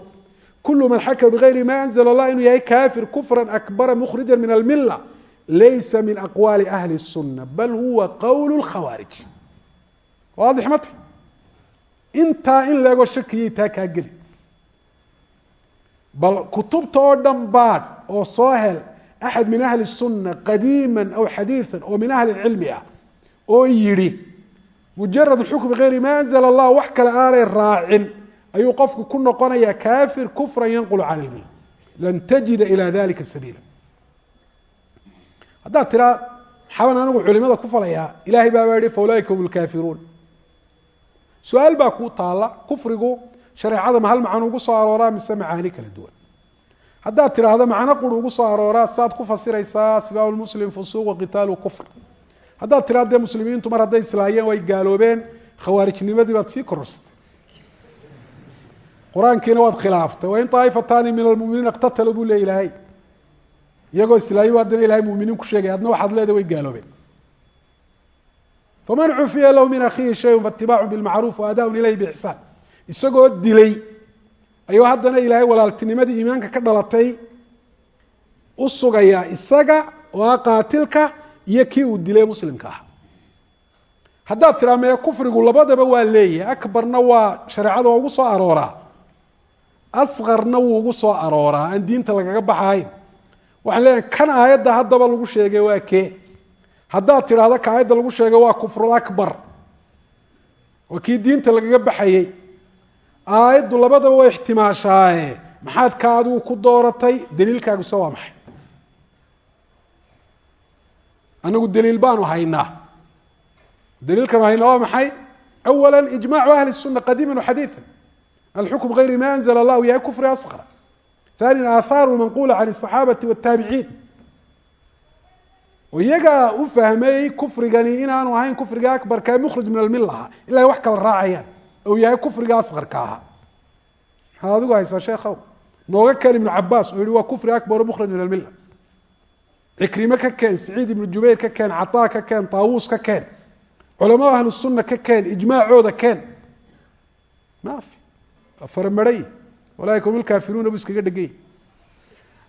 kulu man xakama bigayri ma anzl اllah inuu yahay kaafir kufra akbara mukhrija min almila laysa min aqwaali ahli الsuna bal huwa qowl اkhawaarij waadix mata intaa in leego shakiyay taa kaa geli bal kutubta oo dhan baadh oo soo hel axad min ahli الsuna qadiima aw xadiiثa oo min ahli اcilmi ah oo yidhi mujarad xukm bigayri ma anzla اllah wax kale aanay raacin. Ayuu qofku ku noqonayaa kaafir kufra yanqulu can ilmil lan tajida ilى dalika sabiila. Haddaad tiraa xaban anigu culimada ku falayaa ilahay baabaa yihi faulaaika hum lkaafiruun su'aal baa kuu taalla kufrigu shareecada ma hal ugu soo arooraa mise macaani kala duwan? Haddaad tidhaahdo macno qur ugu soo arooraa saad ku fasiraysaa sibaab muslim fusuuq waqitaalu kufr haddaad tiraa dee muslimiintu mar hadday islaayeen way gaaloobeen khawaarijnimadii baad sii kororsatay qur'aankiina waad khilaaftay. Wain aaifataani min almuminiina iqtataluu buu le ilaahay. Iyagoo islaayo haddana ilahay muminiin ku sheegay adna waxaad leedahay way gaaloobeen. Faman cufiya lahu min akhiihi shayun faatibaacu bilmacruuf waadaaun ilayhi biixsaan isagoo dilay ayuu haddana ilaahay walaaltinimadii iimaanka ka dhalatay u sugayaa isaga oo qaatilka iyo kii uu dilay muslimka ah. Haddaad tiraa kufrigu labadaba waa leeyahay. Akbarna waa shareecada waa ugu soo arooraa. Asqarna wuu ugu soo arooraa. Aan diinta lagaga baxahayn. Waxaan leeyahay kan aayadda haddaba lagu sheegay waa kee? Haddaad tidhaahdo ka aayadda lagu sheegay waa kufrul akbar. Waa kii diinta lagaga baxayey aayaddu labadaba way ixtimaashaaye maxaad ka adigu ku dooratay? Daliilkaaguse waa maxay anagu daliil baanu haynaa daliilkanu haynaa waa maxay awala ijmacu ahli الsuna qadiima waxadiiثa alxukm gayri ma anzla اllah yahay kufri asqra ثانيا آثار المنقولة عن الصحاaبة والتاaبعين oo iyagaa u fahmay kufrigani inaanu ahayn kufriga akbarka ee mukhrij min almila aha ilaa ay wax kala raacayaan ou yahay kufriga asqarka aha maxaad adigu haysaa sheekhow nooga keen ibnu cabaas oo yihi waa kufri akbar mukhrij min almila cikrime ka keen saciid ibnu jubayr ka keen cataa ka keen taawuus ka keen culamaa ahlu sunna ka keen ijmaacooda keen. Maafi. Faramaray walaaika hum ilkaafiruuna buu iskaga dhegay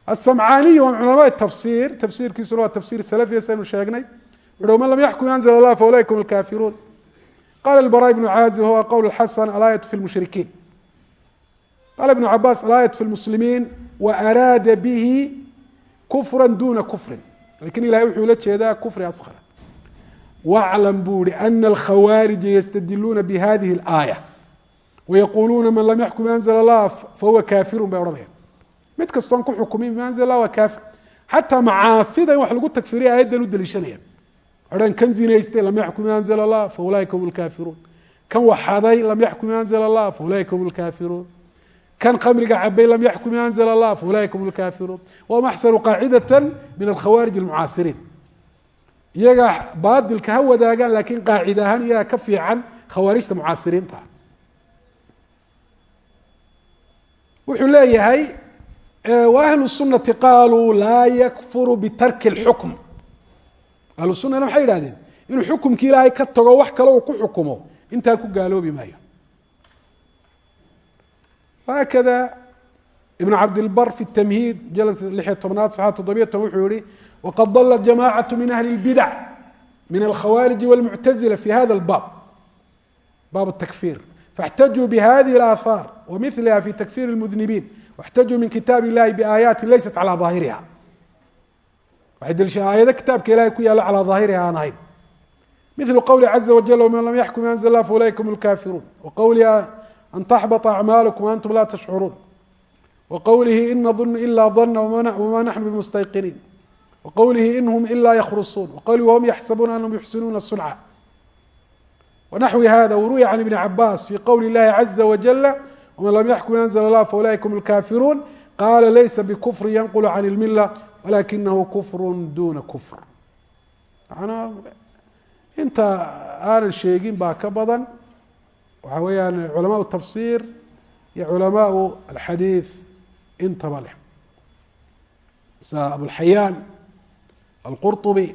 asamcaaniy waa min culamaai tafsiir tafsiirkiisuna waa tafsiir salafiya saynu sheegnay. Wuxu man lam yaxkum anzl allah faulaika hum ilkaafiruun qala albara ibnu caazib huwa qowl xasan alaayatu fi lmushrikiin qala ibnu cabaas alaayat fi lmuslimiin wa araada bihi kufra duna kufrin laakiin ilahay wuxuu la jeedaa kufri asqara waclam buu ihi ana alkhawaarija yastadiluuna bihadihi اlaaya wayaquluuna man lam yaxkum anzl allah fahuwa kaafirun bay odhanayaan mid kastoon ku xukumin bima anzl allah waa kaafir xataa macaasida in wax lagu tagfiriya aayaddan u daliishanayaan odhan kan zinaystay lam yaxkum anzl allah faulaika hum lkaafiruun kan waxaday lam yaxkum anzl allah faulaika hum lkaafiruun kan khamriga cabay lam yaxkum anzl allah faulaika hum lkaafiruun wahum axsanu qaacidata min alkhawaarij almucaasiriin iyaga baadilka ha wadaagaan laakiin qaacid ahaan iyaga ka fiican khawaarijta mucaasiriinta wuxuu leeyahay ahlu sunati qaaluu laa yakfuru bitarki اlxukm ahlu sunana waxay idhahdeen inuu xukumkii ilaahay ka tago wax kale uu ku xukumo intaa ku gaaloobi maayo hakada ibn cabdilbar fi tamhiid mujaladka lixiyo tobnaad saxa toddobiyo toban wuxuu yihi waqad dalat jamacaة min ahli اlbidac min alkhawaariji wاlmuctazila fi hada اlbaab baab الtakfir faاxtajuu bihadihi اlaahaar wamiliha fi takfir اlmudnibiin واxtajuu min kitaab illahi biaayaati laysat calى ظaahiriha waxay deliisheen aayado kitaabka ilahay ku yaalo calى ظaahiriha aan ahayn miثlu qowli caza wajل wman lam yaxkum anzl اlah faulaika hum اlkafiruun waqowli an taxbطa acmaalukum antum laa tashcuruun waqowlihi in nadun ilaa dana wama naxnu bimustayqiniin waqowlihi in hum ilaa yakhrusuun waqowlihi wahum yaxsabuuna anahum yuxsinuuna sunca wanaxwi hada waruwiya can ibni cabaas fi qowli اllahi caza wajala wman lam yaxkum yanzl lah faulaika hum lkaafiruun qaala laysa bikufrin yanqulu can ilmila walakinahu kufru duna kufr manaa inta aanan sheegin baa ka badan waxaa weeyaan culamaء tafsir iyo culamaء alxadiiث intaba leh sa abulxayaan alqurطubi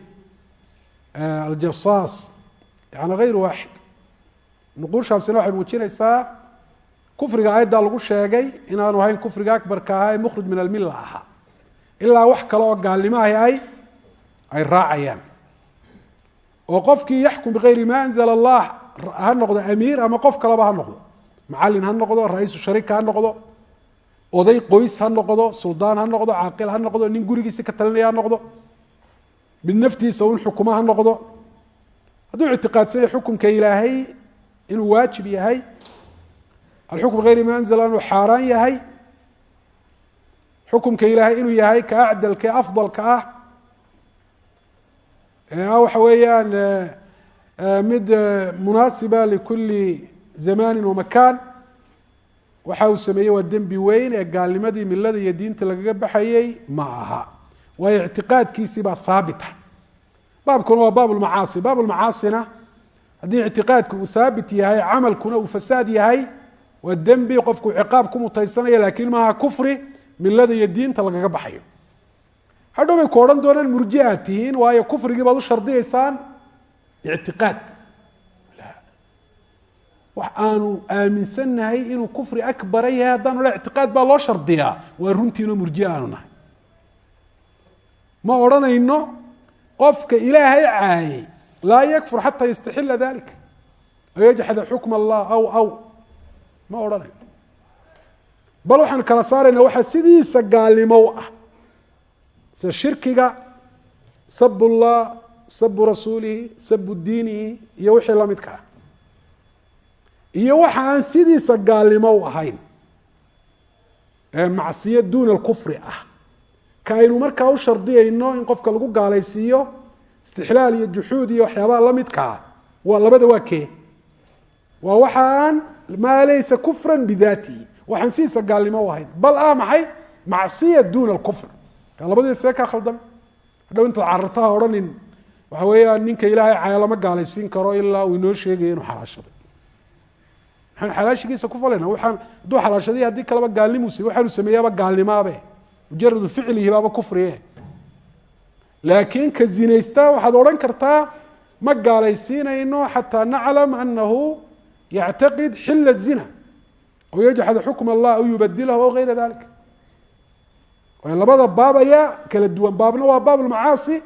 aljasaas yani غayr waaxid nuquushaasina waxay muujinaysaa kufriga aayaddaa lagu sheegay inaanu ahayn kufriga akbarka ahaa ee mukhrij min almila ahaa ilaa wax kale oo gaalnimo ahi ay ay raacayaan oo qofkii yaxkum bigayri ma anzla allah ha noqdo amiir ama qof kaleba ha noqdo. Macalin ha noqdo ra'iisu sharika ha noqdo oday qoys ha noqdo suldaan ha noqdo caaqil ha noqdo nin gurigiisi ka talinaya ha noqdo. Mid naftiisa un xukuma ha noqdo. Hadduu ictiqaadsanya xukumka ilaahay inuu waajib yahay alxukm bigayri ma anzla inuu xaaraan yahay xukumka ilaahay inuu yahay ka acdalka afdalka ah. Waxa weeyaan mid munaasiba likuli zamani wamakan waxa uu sameeyey waa dembi weyn ee gaalnimadii milada iyo diinta lagaga baxayey ma aha. Waayo ictiqaadkiisii baa haabita baabkuna waa baab lmacaasi baab lmacaasina haddii ictiqaadku uu haabit yahay camalkuna uu fasaad yahay waa dembi qofku ciqaab ku mutaysanaya laakiin maaha kufri milada iyo diinta lagaga baxayo. Hadhow bay ku odhan doonaan murji tihiin waayo kufrigii baad u shardiyaysaan ictiqaad wax aanu aaminsannahay inuu kufri akbara yahay haddaan odhan ictiqaad baa loo shardiyaa. waa runtiinoo murji aanu nahay. ma odhanayno qofka ilaahay caayay laa yakfur xataa yastaxila dalik. aw yajxada xukm allah aw aw. ma odhanayno. bal waxaan kala saarayna waxaa sidiisa gaalnimo u ah. sida shirkiga sab llah sabu rasuulihi sabu diinihi iyo wixii lamidka ah. Iyo waxa aan sidiisa gaalnimo u ahayn ee macsiyo duuna alkufri ah. Ka aynu markaa u shardiyayno in qofka lagu gaalaysiiyo istixlaal iyo juxuud iyo waxyaabaha lamidkaa waa labada waa kee. Waa waxa aan maa laysa kufra bidaatihi waxaan sidiisa gaalnimo u ahayn. Bal ah maxay? Macsiya duuna alkufr. Ka labadii see kaa hadhow intaad carartaha odhanin waxa weeyaan ninka ilaahay caya lama gaalaysiin karo ilaa uu inoo sheegaya inuu xalaashaday. Maxaan xalaashigiisa ku falayna waaan hadduu xalaashaday haddii kaleba gaalnimu waxaanu sameeyaaba gaalnimaabe mujaradu ficlihi kufriye laakiin ka zinaysta waxaad odhan kartaa ma gaalaysiinayno xataa naclam anahu yactaqid xila الzina aw yajxad xukm allah aw yubadilahu aw gayra dalik labada baab ayaa kala duwan baabna waa baab lmacaasi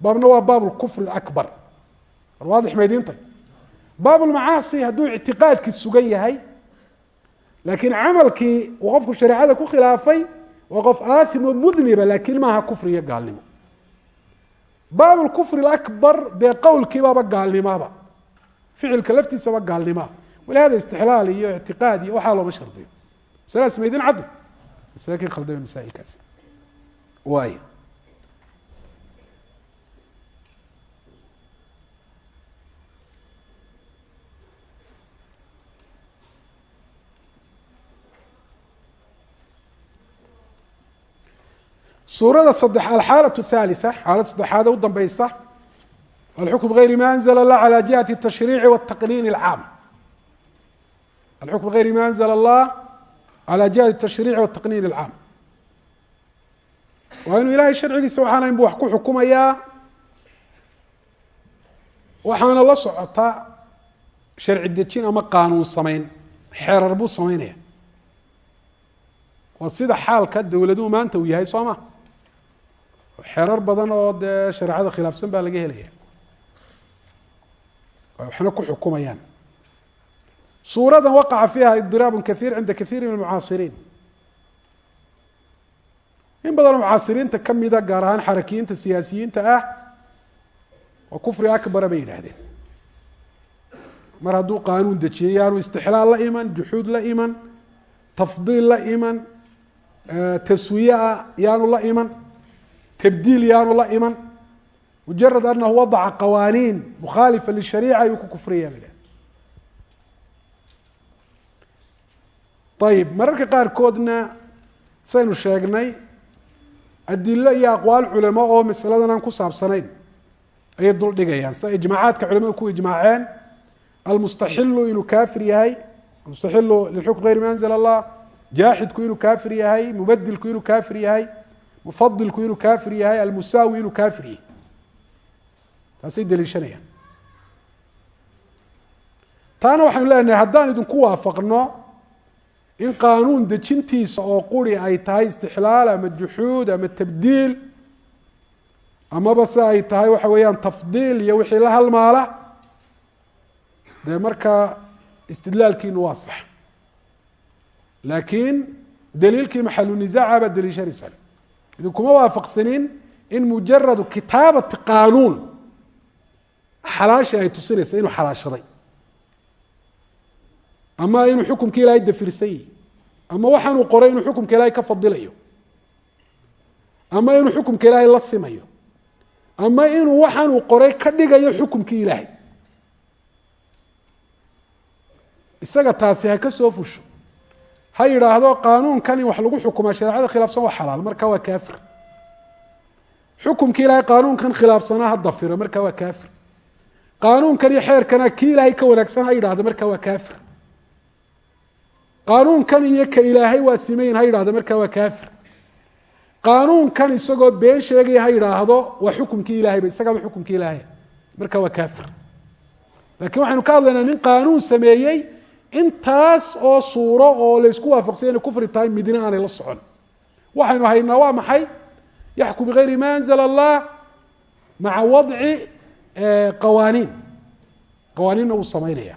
baabna waa baab lkufr akbar war waadix maydintay baab lmacaasi hadduu ictiqaadkii sugan yahay laakiin camalkii uu qofku shareecada ku khilaafay waa qof aathim oo mudniba laakiin maaha kufri iyo gaalnimo. Baab lkufri akbar dee qowlkiibaaba gaalnimaaba ficilka laftiisaba gaalnimaa walihada istixlaal iyo ictiqaad iyo waxaa looma shardiyo. Masaladaas maydin caddi? Masaakin khaldame masaailkaasi. Waay suurada saddex alxaalaة الثaaliثة xaalad saddexaad u dambeysa alxukm غayri ma anzl اllah عalى jihaة التashriici والتaqniin الcaam alxukm غayri ma anzl اllah عalى jihaة التashriici والتaqniin الcaam waa inuu ilahay sharcigiisa waxaanayn bu wax ku xukumayaa waxaana la socota sharci dejin ama qaanuun samayn xeerar buu samaynaya waa sida xaalka dowladuhu maanta uu yahay soo ma Xeerar badan oo dee shareecada khilaafsan baa laga helaya ay waxna ku xukumayaan. Suurada waqaca fiiha idiraab kaiir cinda kaiiri min almucaasiriin. In badanoo mucaasiriinta kamida gaar ahaan xarakiyiinta siyaasiyiinta ah waa kufri akbara bay yidhaahdeen. Mar hadduu qaanuun dejiyay yaanu istixlaal la iman juxuud la iman tafdiil la iman taswiyeah yaanu la iman tabdiil yaanu la iman mujarad anahu wadaca qawaaniin mukhaalifa lishariica ayuu ku kufraya ba ayib mararka qaarkoodna saynu sheegnay adilo iyo aqwaal culamo oo masaladan aan ku saabsanayn ayay dul dhigayaan sida ijmaacaadka culamadu ku ijmaaceen almustaxilu inuu kaafir yahay almustaxilu lilxukm gayr ma anzl allah jaaxidku inuu kaafir yahay mubadilku inuu kaafir yahay mufadilku inuu kaafir yahay almusaawi inuu kaafir yahay. Taasay daliishanayaan. Taana waxaynu leenahay haddaan idinku waafaqno in qaanuun dejintiisa oo quri ay tahay istixlaal ama juxuud ama tabdiil amaba se ay tahay waxa weeyaan tafdiil iyo wixii la halmaala dee markaa istidlaalkiinu waa sax. Laakiin daliilkii maxalu nisaaca baad daliishanaysaan idinkuma waafaqsanin in mujaradu kitaabati qaanuun xalaashii ay tusinaysa inuu xalaashaday. Ama inuu xukumka ilaahay dafirsan yihi ama waxaanuu qoray inuu xukumka ilaahay ka fadilayo ama inuu xukumka ilaahay la simayo ama inuu waxaanuu qoray ka dhigayo xukumkii ilaahay. Isaga taasi ha ka soo fusho ha yidhaahdo qaanuunkan in wax lagu xukumaa shareecada khilaafsan waa xalaal marka waa kaafir. Xukumki ilaahay qaanuunkan khilaafsanaa ha dafiro marka waa kaafir. Qaanuunkan xeerkana kii ilaahay ka wanaagsan ha yidhahdo marka waa kaafir. Qaanuunkan iyo ka ilaahay waa simayn ha yidhahdo marka waa kaafir. Qaanuunkan isagoo been sheegaya ha yidhaahdo waa xukumkii ilahayba isagaaba xukumkii ilaahay marka waa kaafir. Lakiin waxaynu ka hadlaynaa nin qaanuun sameeyey intaas oo suuro oo laysku waafaqsanya inay kufri tahay midna aanay la socon waxaynu haynaa waa maxay yaxkum bigayri ma anzla allah maca wadci qawaaniin qawaaniinna uu samaynaya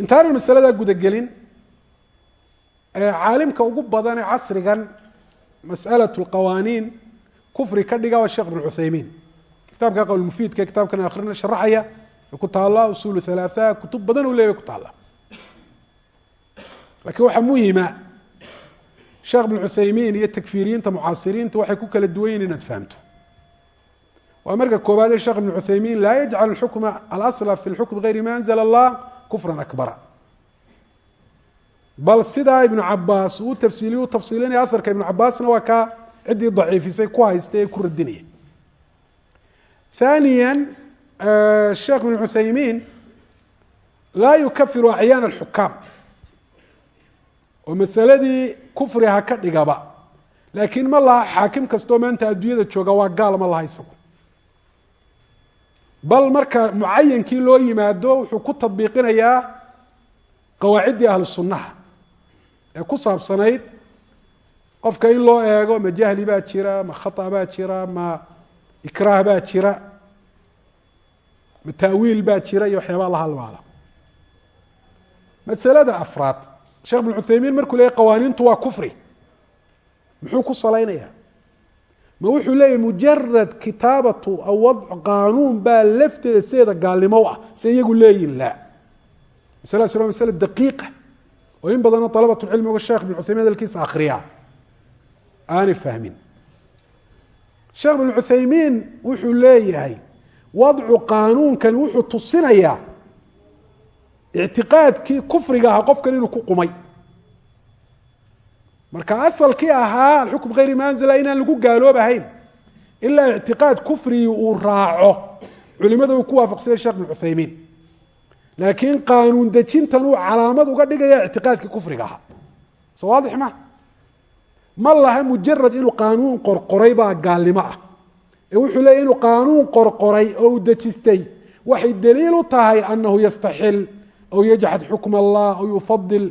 intaanan masaladaa gudagelin caalimka ugu badan ee casrigan masأalaة اlqawaaniin kufri ka dhiga waa sheekh بن cuthaymiin kitaabka qowl mufiidka kitaabkan akrina sharaxaya ku taala usul ثalaaثa kutub badan u leeya ku taala lakiin waxaa muhima sheekh بن cuthaymiin iyo takfiriyiinta mucaasiriinta waxay ku kala duwan yihin inaad fahamto waa marka koobaadee sheekh بن cuthaymiin laa yajcal اxukma alasla fi اlxukm gayri ma anzla اllah kufra akbara bal sidaa ibnu cabaas uu tafsiiliy u tafsiilinaya aharka ibnu cabaasna waa kaa ciddii daciifisay ku haysta ee ku radinaya ثaaniya sheekh ibn cuthaymiin laa yukafiru acyaan اxukaam oo masaladii kufri ha ka dhigaba laakiin ma laha xaakim kastoo maanta adduunyada jooga waa gaal ma laha isagu bal marka mucayankii loo yimaado wuxuu ku tadbiiqinayaa qawaaciddii ahlu sunnaha ee ku saabsanayd qofka in loo eego ma jahli baa jira ma khata baa jira ma ikraah baa jira taawiil baa jira iyo waxyaabaa la halmaada masalada afraad sheekh bin cuthaymiin markuu leeyay qawaaniintu waa kufri muxuu ku salaynayaa? Ma wuxuu leeyahy mujarad kitaabatu aw wadc qaanuun baa lafteeda sideeda gaalnimo u ah se iyagu leeyihiin la masaladaas waa masale daqiiqa oo in badanoo dalabatulcilmiga sheekh bin cuthaymiin hadalkiisa akhriya aanay fahmin sheekh bin cuthaymiin wuxuu leeyahay wadcu qaanuunkan wuxuu tusinayaa ictiqaadkii kufriga ahaa qofkan inuu ku qumay. Marka asalkii ahaa alxukm hayri manzila inaan lagu gaaloobahayn ilaa ictiqaad kufrigii uu raaco. Culimada uu ku waafaqsanya sheekh bin cuthaymiin. Laakiin qaanuun dejintan uu calaamad uga dhigaya ictiqaadkii kufriga ahaa. Soo waadix ma ma laha mujarad inuu qaanuun qorqoray baa gaalnimo ah. Ee wuxuu leeyay inuu qaanuun qorqoray oo uu dejistay waxay daliil u tahay anahu yastaxil aw yajxad xukm allah aw yufadil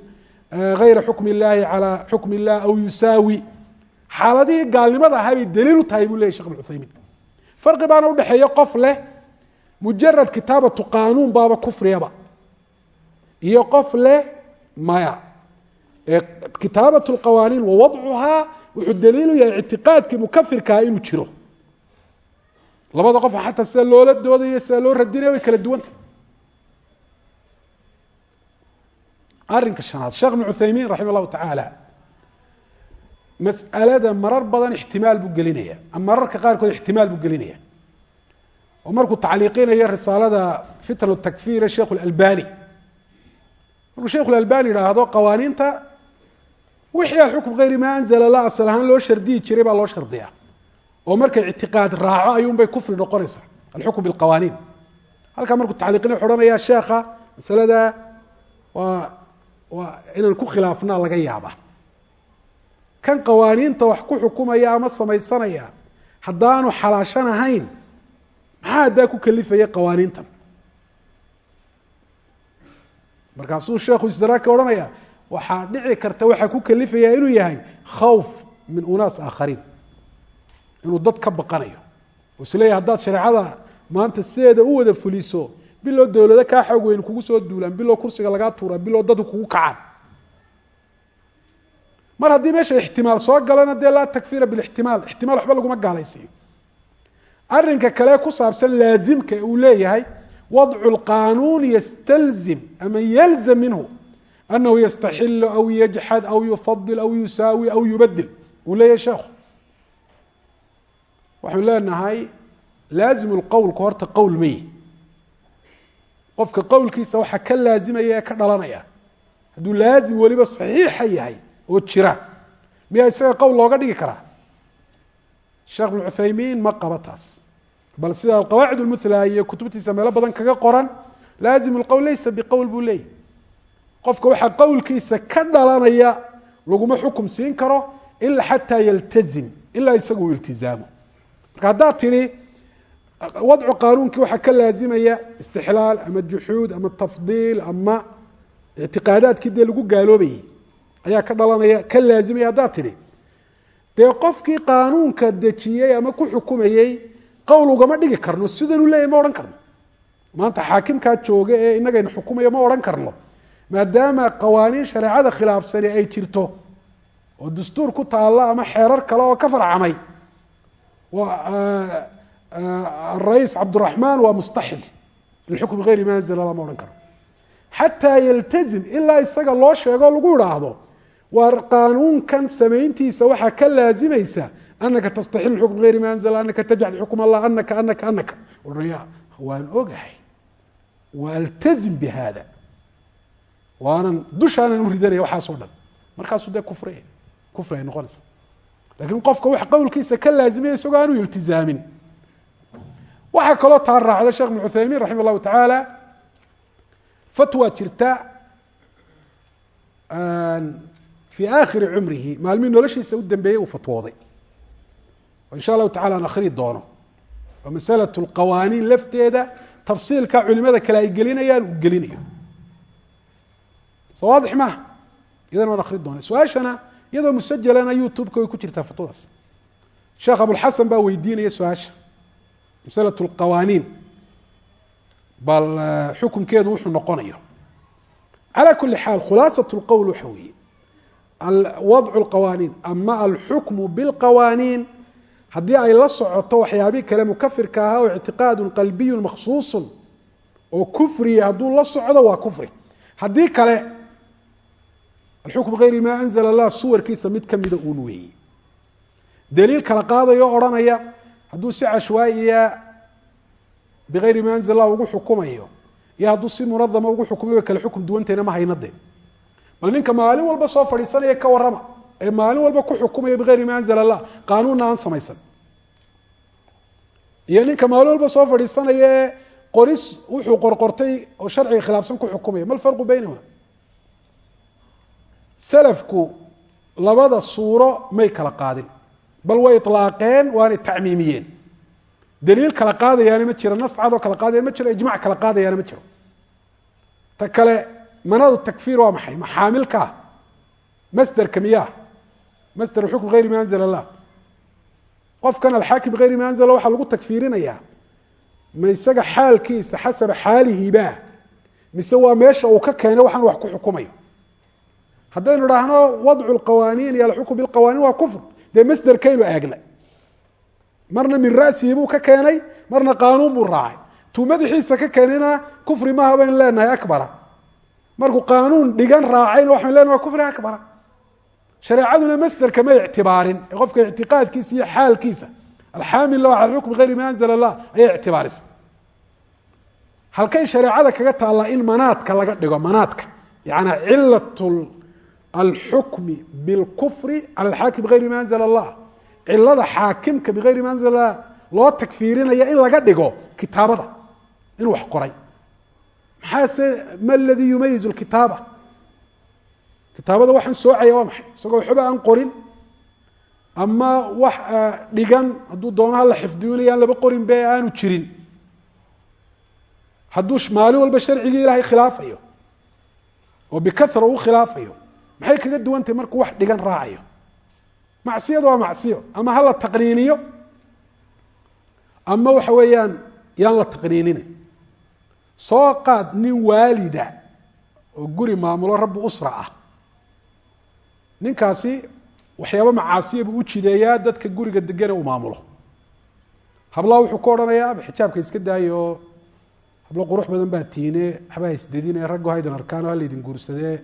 ayra xukm illaahi calaa xukm illah aw yusaawi. Xaaladihii gaalnimada ahaa daliil u tahay buu leyahy shekh bin cuthaymiin farqi baana udhexeeya qof leh mujarad kitaabatu qaanuun baaba kufriyaba iyo qof leh maya kitaabat lqawaaniin wa wadcuhaa wuxuu daliilu yahay ictiqaadkii mukafirkaa inuu jiro. Labada qof xataa sida loola doodayo sida loo radinaya way kala duwanta arinka shanaad sheekh ibn cuthaymiin raxima llahu tacaala mas'alada marar badan ixtimaal buu gelinaya mararka qaarkood ixtimaal buu gelinaya oo markuu tacliiqinayo risaalada fitna takfir sheikh اlalbani markuu sheikh اlalbani idhaahdo qawaaniinta wixii alxukm hayri ma anzala la asal ahaan loo shardiyi jiray baa loo shardiyaa. Oo markay ictiqaad raaco ayuunbay kufri noqonaysaa alxukm biاlqawaaniin halkaa markuu tacliiqinay wuxu sheekha masalada waa waa inaan ku khilaafnaa laga yaaba kan qawaaniinta wax ku xukumaya ama samaysanaya haddaanu xalaashan ahayn maxaa haddaa ku kalifaya qawaaniintan? Markaasuu sheekhu isdaraaka odhanaya waxaa dhici karta waxaa ku kalifaya inuu yahay khawf min unaas aakhariin inuu dad ka baqanayo. Oo isleeyahy haddaad shareecada maanta sideeda u wada fuliso biloo dowlado kaa xoog weyn kugu soo duulaan biloo kursiga lagaa tuuraan biloo dadku kugu kacaan. Mar haddii meesha ixtimaal soo galana dee laa takfira bilixtimaal ixtimaal waxba laguma gaalaysiiyo. Arinka kale ku saabsan laazimka uu leeyahay wadcu lqaanuun yastalzim ama yalzam minhu anahu yastaxilu aw yajxad aw yufadil aw yusaawi aw yubadil uu leeyahay sheekhu waxaynu leenahay laazimu lqowlka horta qowl mayi qofka qowlkiisa waxaa ka laazimaya ee ka dhalanaya hadduu laazim weliba saxiixa yahay oo jira miyaa isaga qowl looga dhigi karaa sheekh bin cuthaymiin ma qaba taas bal sida alqawaacid lmuthla iyo kutubtiisa meelo badan kaga qoran laazim lqowl laysa leeyay qofka waxaa qowlkiisa ka dhalanaya laguma xukum siin karo ila xataa yaltazim ilaa isagu uu iltizaamo. Marka haddaad tidhi wadcu qaanuunkii waxaa ka laazimaya istixlaal ama juxuud ama tafdiil ama ictiqaadaadkii dee lagu gaaloobayay ayaa ka dhalanaya ka laazimaya haddaad tidhi. Dee qofkii qaanuunka dejiyey ama ku xukumayey qowl ugama dhigi karno sidanuu leeyahy ma odhan karno. Maanta xaakimkaa jooga ee inagayna xukumaya ma odhan karno maadaama qawaaniin shareecada khilaafsani ay jirto oo dastuur ku taalla ama xeerar kale oo ka farcamay arais cabdiraxmaan waa mustaxil. Lixukmi hayri ma anzl ma odhan karno xataa yaltazim ilaa isaga loo sheego lagu idhaahdo waa qaanuunkan samayntiisa waxaa ka laazimaysa anaka tastaxil xukm hayri ma anzl anaka tajcad xukm allah anaka anaka anaka odhanaya waan ogahay. Waaltazim bihada waanan dushaanan u ridanaya waxaasoo dhan. Markaasuu dee kufri kufri ay noqonaysa. Lakiin qofka wax qowlkiisa ka laazimaya isagoo aanu iltizaamin. Waxaa kaloo taa raacda sheekh ibn cuthaymiin raxima allahu tacaala fatwa jirta fii aakhiri cumrihi maalmihii noloshiisa u dambeeyey uu fatwooday. Oo insha allahu tacala aan akhri doono. Oo masalatu lqawaaniin lafteeda tafsiilka culimada kale ay gelinayaan uu gelinayo soo waadix maaha idan waan akhri doona su'aashana iyadoo musajalana youtube-ka way ku jirtaa fatwadaas sheekh abulxasan baa weydiinaya su'aasha. Masalatu lqawaaniin bal xukumkeedu wuxuu noqonayo. Calى kuli xaal khulaasat lqowl waxa weeye. Wadcu lqawaaniin ama alxukmu bilqawaaniin haddii ay la socoto waxyaabihi kale mukafirka ahaa oo ictiqaadu qalbiyu makhsuusu oo kufriya hadduu la socdo alxukm gayri ma anzla allah suwarkiisa mid kamida uun weeye daliil kala qaadayo o odhanaya hadduu si cashwaaiya bigayri ma anzl allah ugu xukumayo iyo hadduu si munadama ugu xukumay way kale xukum duwantayna ma hayna de bal ninka maalin walba soo fadhiisanaya ka warrama ee maalin walba ku xukumaya bigayri ma anzla allah qaanuunna aan samaysan. Iyo ninka maalin walba soo fadhiisanaya ee qoris wuxuu qorqortay oo sharciga khilaafsan ku xukumaya ma salafku labada suuro may kala qaadin. Bal way ilaaqeen waanay tacmiimiyeen. Daliil kala qaadayaana ma jiro nas kala qaadaya ma jiro ijmac kala qaadayaana ma jiro. Ta kale manadu takfiir waa maxay? Maxaamilkaa masderka miyaa? Masder xukm gayri ma anzla allah. Qofkan alxaakim bigayri ma anzla waxaa lagu takfiirinayaa. Ma isaga xaalkiisa xasaba xaalihiba mise waa meesha uu ka keenay waxaan wax ku xukumayo haddaynu idhaahno wadcu lqawaaniin iyo alxukm bilqawaaniin waa kufr. Dee masderkaynu eegnay. Marna min rasihi buu ka keenay marna qaanuun buu raacay. Tuu madaxiisa ka keenayna kufri maaha baynu leenahay akbara. Markuu qaanuun dhigan raacayna waxaynu lenahay waa kufri akbara. Shareecaduna masderka ma ictibaarin qofka ictiqaadkiisa iyo xaalkiisa. Alxaamil cala xukmi gayri ma anzla allah ayay ictibaarisa. Halkay shareecada kaga taallaa in manaadka laga dhigo manaadka. Yani cilat alxukmi bilkufri cala alxaakim bigayri ma anzla allah cilada xaakimka bigayri ma anzla allah loo takfiirinaya in laga dhigo kitaabada in wax qoray maxaase ma ladii yumayiz lkitaaba kitaabada waxaan soocaya waa maxay isagoo waxba aan qorin ama wax dhigan hadduu doonaha la xifdiyonaya aan laba qorin be aanu jirin hadduu maalin walba sharcigii ilaahay khilaafayo oo bikara u khilaafayo maxay kaga duwantahy markuu wax dhigan raacayo? Macsiyadu waa macsiyo ama ha la taqniiniyo? Ama waxa weeyaan yaan la taqniinina soo qaad nin waalida oo guri maamulo rabbi usra ah. Ninkaasi waxyaaba macaasiya buu u jideeyaa dadka guriga degane uu maamulo. Hablaa wuxuu ku odhanayaa xijaabka iska daayo. Oo hablo qurux badan baa tiine. Waxbaa isdedine raggo haydan arkaan oo halaydin guursadee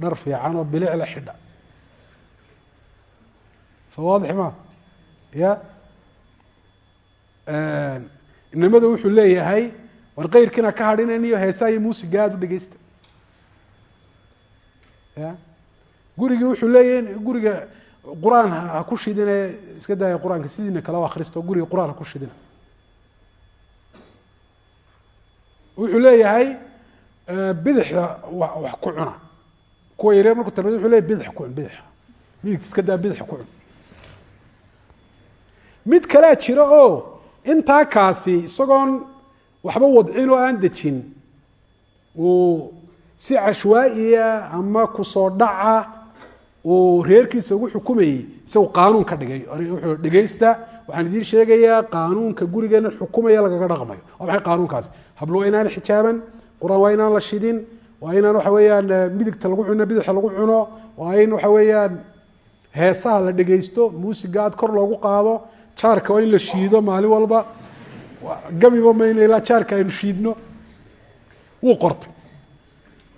dhar fiican oo bilicla xidha. Soo waadix ma? Ya? Inamada wuxuu leeyahay war keyrkiina ka hadhinayniyo heesaa iyo muusiga aada u dhegeysta ya? Gurigii wuxuu leeyahy guriga qur'aan ha ku shidine iska daaya qur'aanka sidiina kale akhristo guriga qur'aan ha ku shidina wuxuu leeyahay bidixda wax ku cuna kuwa yareer markuu tarbiya wuxuu leyahy bidix ku cun midigta iska daa bidix ku mid kalea jira oo intaa kaasi isagoon waxba wadcin oo aan dejin uu si cashwaa'iya ama ku soo dhaca uu reerkiisa ugu xukumayey isagu qaanuun ka dhigay. Wuxuu dhegeysta waxaan idiin sheegayaa qaanuunka gurigeena xukumaya lagaga dhaqmayo. Waa maxay qaanuunkaasi? Hablo waa inaan xijaaban qur'aan waa inaan la shidin waa inaan waxa weeyaan midigta lagu cuno bidixa lagu cuno. Waa in waxa weeyaan heesaha la dhegeysto muusiga aad kor loogu qaado jaarka waa in la shiido maalin walba. Gamiba mayno ilaa jaarka aynu shiidno. Wuu qortay.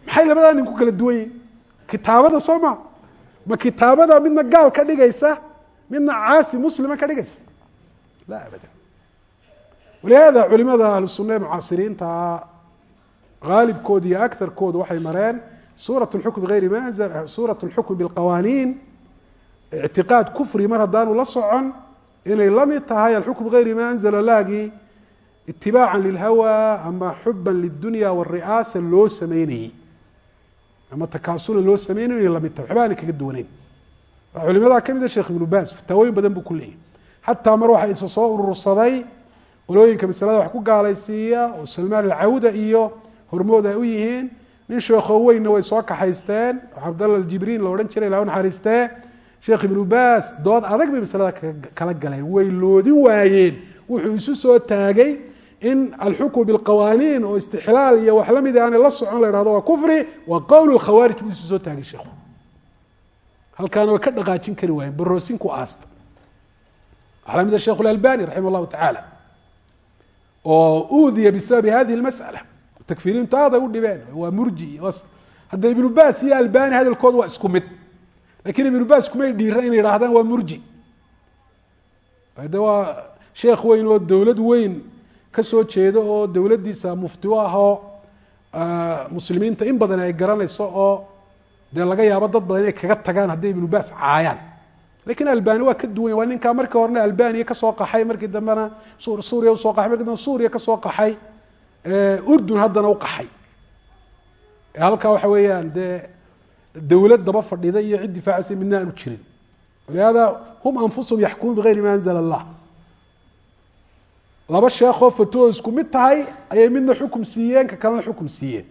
Maxay labadaa nin ku kala duwan kitaabada soo maa ma kitaabada midna gaal ka dhigaysa midna caasi muslima ka dhigaysa? Laa abadan. Walihaada culimada ahlu sunna ee mucaasiriinta haalibkooda iyo agarkooda waxay mareen suuraة اxukm bغayri ma anzl suuraة اlxukm bاlqawaaniin ictiqaad kufri mar haddaanu la socon inay la mid tahay alxukm bغayri ma anzla laagii itibaaca lilhawa ama xuba lidunya wالri'aasa loo sameynayey ama takaasula loo sameynayo inay lamid tahay waxba aanay kaga duwaneyn culimadaa ka mida sheekh ibnu baas fataawooyin badan buu ku leeyahy xataa mar waxaa isa soo urursaday qolooyinka masalada wax ku gaalaysiiya oo salmaan alcawda iyo hormood ay u yihiin nin sheekoo weynna way soo kaxaysteen. Cabdalla jibriin la odhan jiray la naxariistee sheekh ibnu baas dood adag bay maslada kala galeen. Way loodi waayeen. Wuxuu isu soo taagay in alxukmu bilqawaaniin oo istixlaal iyo wax la mid ah aanay la socon la hahdo waa kufri waa qowl lkhawaarij buu isu soo taagay sheekhu. Halkaana way ka dhaqaajin kari waayeen baroosinku aasta. Waxaa la mid a ah sheikh albani raximah llahu tacaala oo uudiya bisababi hadihi اlmasأla takfiriintu aad ay u dhibeen. Waa murji hadda ibnu baas iyo albani hadalkooda waa isku mid. Lakin ibnu baas kumay dhiiran inay idhahdaan waa murji. De waa sheekh weyn oo dowlad weyn ka soo jeedo oo dowladdiisa mufti u ah oo muslimiinta in badan ay garanayso oo dee laga yaabo dad badan inay kaga tagaan hadday ibnu baas caayaan. Lakin albani waa ka duwanya waa ninkaa markii horena albaniya ka soo qaxay markii dambena suuriya u soo qaxay markii dambe suuriya ka soo qaxay urdun haddana u qaxay. Halkaa waxa weeyaan dee dowlad daba fadhida iyo cid difaacaysa midna aanu jirin. Walihada hum anfusahum yaxkumuun bigayri ma anzla allah. Laba sheekoo fatwo isku mid tahay ayay midna xukum siiyeen ka kalena xukum siiyeen.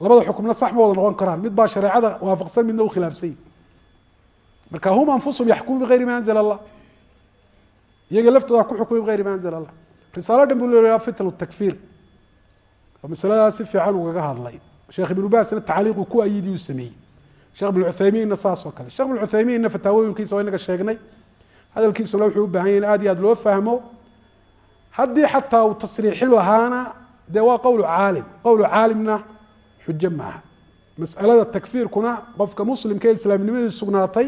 Labada xukumna sax ma wada noqon karaan. Mid baa shareecada waafaqsan midna u khilaafsan. Yihi marka hum anfusahum yaxkumuun bigayri ma anzla allah. Iyaga laftooda ku xukumay bigayri ma anzla allah. Risaalo dhan buu leeyaha fitn takfiir oo masaladaa si fiican ugaga hadlay. Sheekh ibnu baasna tacliiqu ku ayidi uu sameeyey. Sheekh ibn cuthaymiinna saas oo kale. Sheekh ibn cuthaymiinna fataawooyinkiisa waa inaga sheegnay hadalkiisuna wuxuu u baahan yahy in aad iyo aad loo fahmo. Haddii xataa uu tasriixin lahaana dee waa qowlu caalim. Qowlu caalimna xujo maaha. Masalada takfiirkuna qofka muslimka ee islaamnimadiisu sugnaatay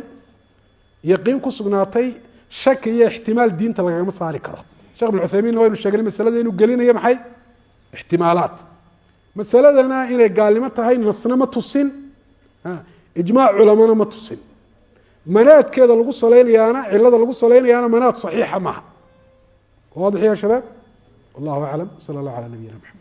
yaqiin ku sugnaatay shaki iyo ixtimaal diinta lagagama saari karo. Shekh ibn cuthaymiinna waynu ixtimaalaad masaladana inay gaalnimo tahay nasna ma tusin ijmaac culamana ma tusin manaadkeeda lagu salaynayaana cilada lagu salaynayaana manaad saxiixa maaha waadix shabaab wallahu aclam sala allah calaa nabiyina maxamed